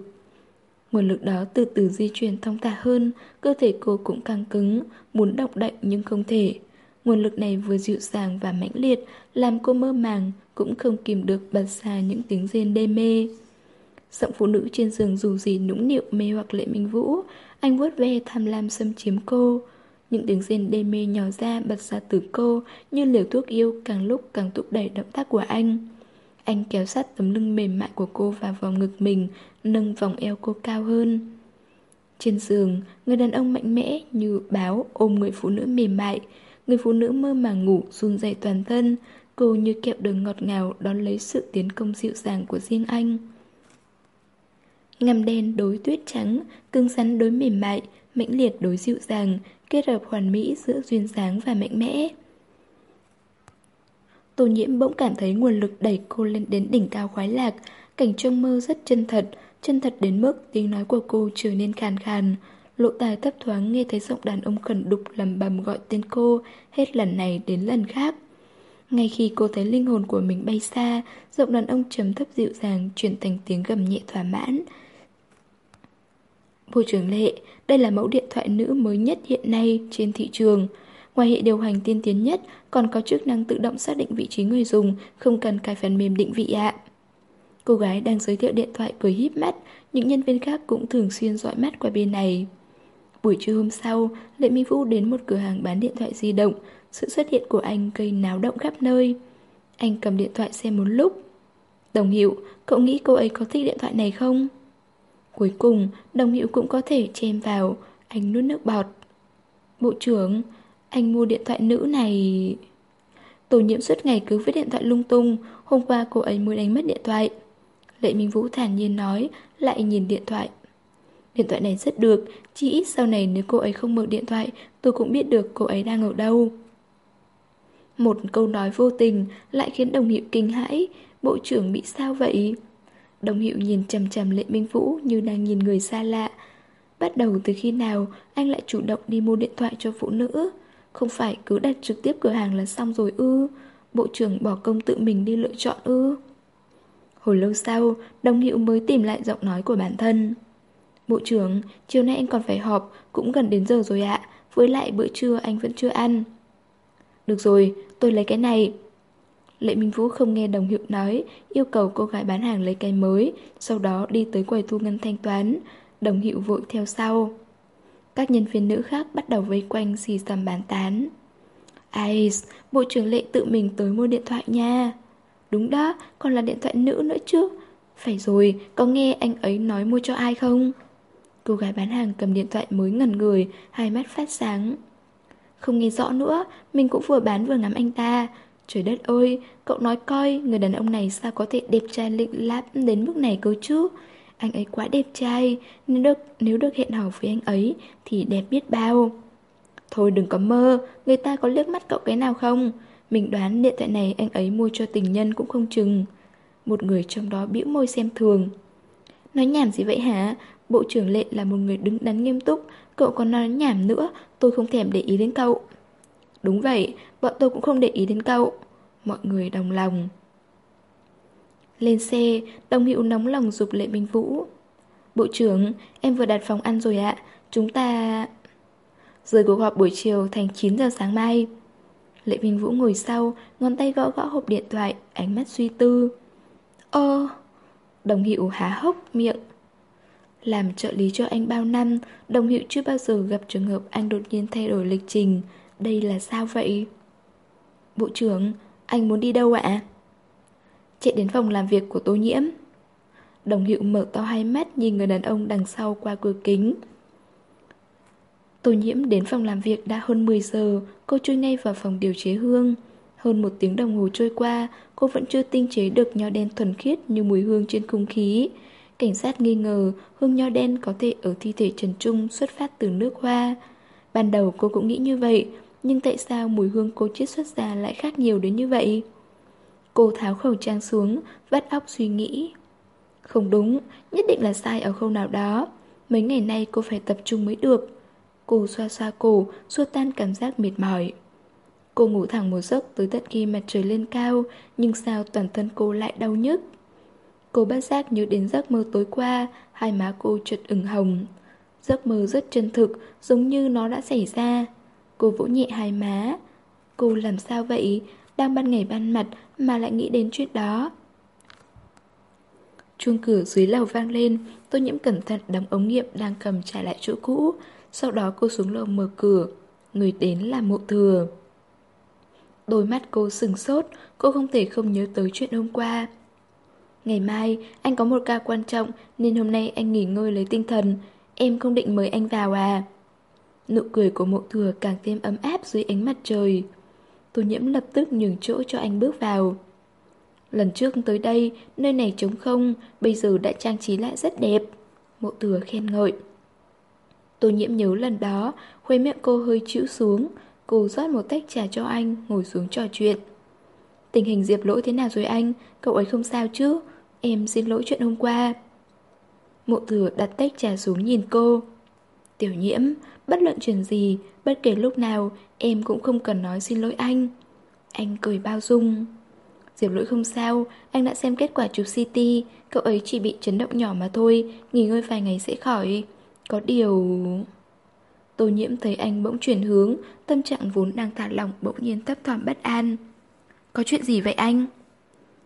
Nguồn lực đó từ từ di chuyển thông thả hơn, cơ thể cô cũng căng cứng, muốn động đậy nhưng không thể. Nguồn lực này vừa dịu dàng và mãnh liệt, làm cô mơ màng, cũng không kìm được bật ra những tiếng rên đê mê. Giọng phụ nữ trên giường dù gì nũng nịu mê hoặc lệ minh vũ, anh vuốt ve tham lam xâm chiếm cô. Những tiếng rên đê mê nhỏ ra bật ra từ cô như liều thuốc yêu càng lúc càng thúc đẩy động tác của anh. Anh kéo sát tấm lưng mềm mại của cô vào vòng ngực mình, nâng vòng eo cô cao hơn. Trên giường, người đàn ông mạnh mẽ như báo ôm người phụ nữ mềm mại. Người phụ nữ mơ màng ngủ run rẩy toàn thân, cô như kẹo đường ngọt ngào đón lấy sự tiến công dịu dàng của riêng anh. Ngầm đen đối tuyết trắng, cứng rắn đối mềm mại, mãnh liệt đối dịu dàng, kết hợp hoàn mỹ giữa duyên dáng và mạnh mẽ. Tô nhiễm bỗng cảm thấy nguồn lực đẩy cô lên đến đỉnh cao khoái lạc, cảnh trong mơ rất chân thật, chân thật đến mức tiếng nói của cô trở nên khàn khàn. Lộ tài thấp thoáng nghe thấy giọng đàn ông khẩn đục lầm bầm gọi tên cô, hết lần này đến lần khác. Ngay khi cô thấy linh hồn của mình bay xa, giọng đàn ông trầm thấp dịu dàng chuyển thành tiếng gầm nhẹ thỏa mãn. Bộ trưởng Lệ, đây là mẫu điện thoại nữ mới nhất hiện nay trên thị trường. Ngoài hệ điều hành tiên tiến nhất, còn có chức năng tự động xác định vị trí người dùng, không cần cài phần mềm định vị ạ. Cô gái đang giới thiệu điện thoại cười híp mắt, những nhân viên khác cũng thường xuyên dõi mắt qua bên này. Buổi trưa hôm sau, Lệ Minh Vũ đến một cửa hàng bán điện thoại di động, sự xuất hiện của anh gây náo động khắp nơi. Anh cầm điện thoại xem một lúc. Đồng hiệu, cậu nghĩ cô ấy có thích điện thoại này không? Cuối cùng, đồng hiệu cũng có thể chen vào, anh nuốt nước bọt. Bộ trưởng, anh mua điện thoại nữ này... Tổ nhiễm suốt ngày cứ với điện thoại lung tung, hôm qua cô ấy mới đánh mất điện thoại. Lệ Minh Vũ thản nhiên nói, lại nhìn điện thoại. Điện thoại này rất được, chỉ ít sau này nếu cô ấy không mở điện thoại, tôi cũng biết được cô ấy đang ở đâu. Một câu nói vô tình lại khiến đồng hiệu kinh hãi, bộ trưởng bị sao vậy? Đồng hiệu nhìn chầm chầm Lệ Minh Vũ như đang nhìn người xa lạ. Bắt đầu từ khi nào anh lại chủ động đi mua điện thoại cho phụ nữ? Không phải cứ đặt trực tiếp cửa hàng là xong rồi ư? Bộ trưởng bỏ công tự mình đi lựa chọn ư? Hồi lâu sau, đồng hiệu mới tìm lại giọng nói của bản thân. Bộ trưởng, chiều nay anh còn phải họp, cũng gần đến giờ rồi ạ. Với lại bữa trưa anh vẫn chưa ăn. Được rồi, tôi lấy cái này. Lệ Minh Vũ không nghe đồng hiệu nói, yêu cầu cô gái bán hàng lấy cái mới, sau đó đi tới quầy thu ngân thanh toán. Đồng hiệu vội theo sau. Các nhân viên nữ khác bắt đầu vây quanh xì xầm bán tán. Ai, bộ trưởng Lệ tự mình tới mua điện thoại nha. Đúng đó, còn là điện thoại nữ nữa chứ. Phải rồi, có nghe anh ấy nói mua cho ai không? Cô gái bán hàng cầm điện thoại mới ngần người, hai mắt phát sáng. Không nghe rõ nữa, mình cũng vừa bán vừa ngắm anh ta. Trời đất ơi, cậu nói coi, người đàn ông này sao có thể đẹp trai lịnh láp đến mức này cơ chứ? Anh ấy quá đẹp trai, nếu được, nếu được hẹn hò với anh ấy thì đẹp biết bao. Thôi đừng có mơ, người ta có liếc mắt cậu cái nào không? Mình đoán điện thoại này anh ấy mua cho tình nhân cũng không chừng. Một người trong đó bĩu môi xem thường. Nói nhảm gì vậy hả? Bộ trưởng Lệ là một người đứng đắn nghiêm túc, cậu còn nói nhảm nữa, tôi không thèm để ý đến cậu. Đúng vậy, bọn tôi cũng không để ý đến cậu. Mọi người đồng lòng. Lên xe, đồng hiệu nóng lòng dục Lệ Minh Vũ. Bộ trưởng, em vừa đặt phòng ăn rồi ạ, chúng ta... Rời cuộc họp buổi chiều thành 9 giờ sáng mai. Lệ Minh Vũ ngồi sau, ngón tay gõ gõ hộp điện thoại, ánh mắt suy tư. Ơ... Đồng hiệu há hốc miệng. Làm trợ lý cho anh bao năm, đồng hiệu chưa bao giờ gặp trường hợp anh đột nhiên thay đổi lịch trình. Đây là sao vậy? Bộ trưởng, anh muốn đi đâu ạ? Chạy đến phòng làm việc của Tô Nhiễm. Đồng hiệu mở to hai mắt nhìn người đàn ông đằng sau qua cửa kính. Tô nhiễm đến phòng làm việc đã hơn 10 giờ, cô chui ngay vào phòng điều chế hương. Hơn một tiếng đồng hồ trôi qua, cô vẫn chưa tinh chế được nho đen thuần khiết như mùi hương trên không khí. Cảnh sát nghi ngờ hương nho đen có thể ở thi thể Trần Trung xuất phát từ nước hoa. Ban đầu cô cũng nghĩ như vậy, nhưng tại sao mùi hương cô chiết xuất ra lại khác nhiều đến như vậy? Cô tháo khẩu trang xuống, vắt óc suy nghĩ. Không đúng, nhất định là sai ở khâu nào đó. Mấy ngày nay cô phải tập trung mới được. Cô xoa xoa cổ, xua tan cảm giác mệt mỏi. Cô ngủ thẳng một giấc tới tận khi mặt trời lên cao, nhưng sao toàn thân cô lại đau nhức. Cô bất giác nhớ đến giấc mơ tối qua, hai má cô chợt ửng hồng. Giấc mơ rất chân thực, giống như nó đã xảy ra. Cô vỗ nhẹ hai má. Cô làm sao vậy? Đang ban ngày ban mặt mà lại nghĩ đến chuyện đó. Chuông cửa dưới lầu vang lên, tô nhiễm cẩn thận đóng ống nghiệm đang cầm trả lại chỗ cũ. Sau đó cô xuống lầu mở cửa. Người đến là mộ thừa. Đôi mắt cô sừng sốt, cô không thể không nhớ tới chuyện hôm qua. Ngày mai, anh có một ca quan trọng nên hôm nay anh nghỉ ngơi lấy tinh thần. Em không định mời anh vào à? Nụ cười của mộ thừa càng thêm ấm áp dưới ánh mặt trời. Tô nhiễm lập tức nhường chỗ cho anh bước vào. Lần trước tới đây, nơi này trống không, bây giờ đã trang trí lại rất đẹp. Mộ thừa khen ngợi. Tô nhiễm nhớ lần đó, khuấy miệng cô hơi chịu xuống. Cô rót một tách trà cho anh, ngồi xuống trò chuyện. Tình hình Diệp lỗi thế nào rồi anh? Cậu ấy không sao chứ? Em xin lỗi chuyện hôm qua. Mộ thừa đặt tách trà xuống nhìn cô. Tiểu nhiễm, bất luận chuyện gì, bất kể lúc nào, em cũng không cần nói xin lỗi anh. Anh cười bao dung. Diệp lỗi không sao, anh đã xem kết quả chụp CT, cậu ấy chỉ bị chấn động nhỏ mà thôi, nghỉ ngơi vài ngày sẽ khỏi. Có điều... Tô nhiễm thấy anh bỗng chuyển hướng, tâm trạng vốn đang thả lỏng bỗng nhiên thấp thỏm bất an. Có chuyện gì vậy anh?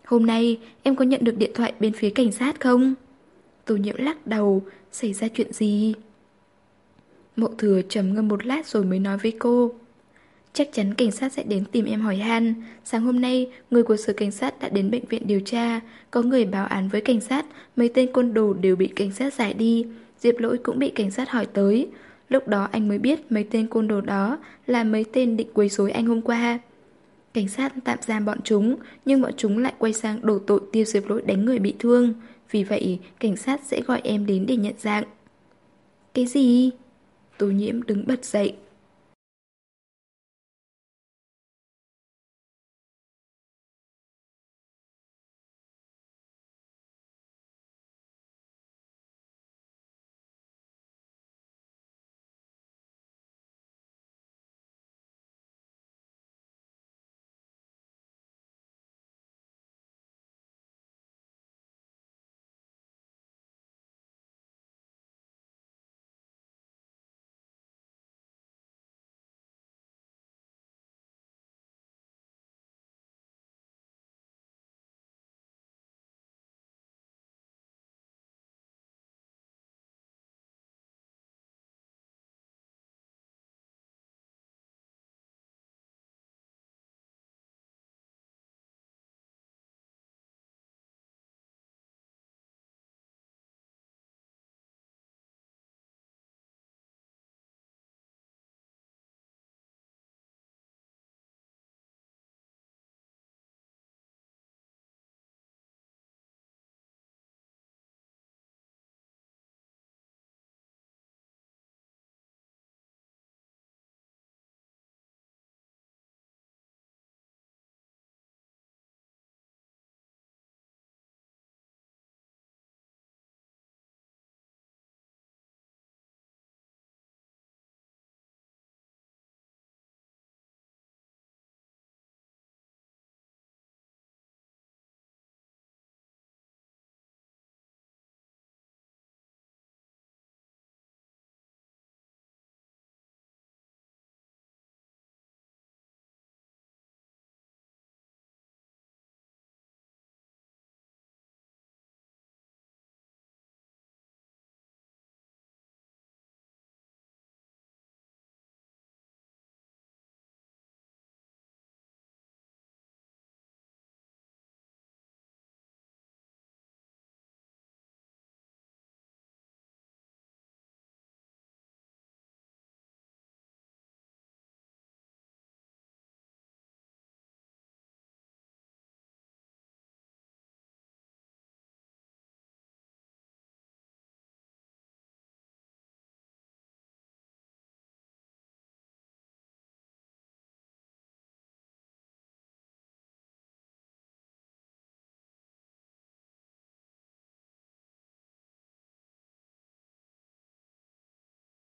Hôm nay em có nhận được điện thoại bên phía cảnh sát không? Tô nhiễm lắc đầu, xảy ra chuyện gì? Mộ thừa trầm ngâm một lát rồi mới nói với cô. Chắc chắn cảnh sát sẽ đến tìm em hỏi han. Sáng hôm nay, người của sở cảnh sát đã đến bệnh viện điều tra. Có người báo án với cảnh sát, mấy tên côn đồ đều bị cảnh sát giải đi. Diệp lỗi cũng bị cảnh sát hỏi tới. Lúc đó anh mới biết mấy tên côn đồ đó là mấy tên định quấy rối anh hôm qua. Cảnh sát tạm giam bọn chúng, nhưng bọn chúng lại quay sang đổ tội tiêu diệp lỗi đánh người bị thương. Vì vậy, cảnh sát sẽ gọi em đến để nhận dạng. Cái gì? Tô nhiễm đứng bật dậy.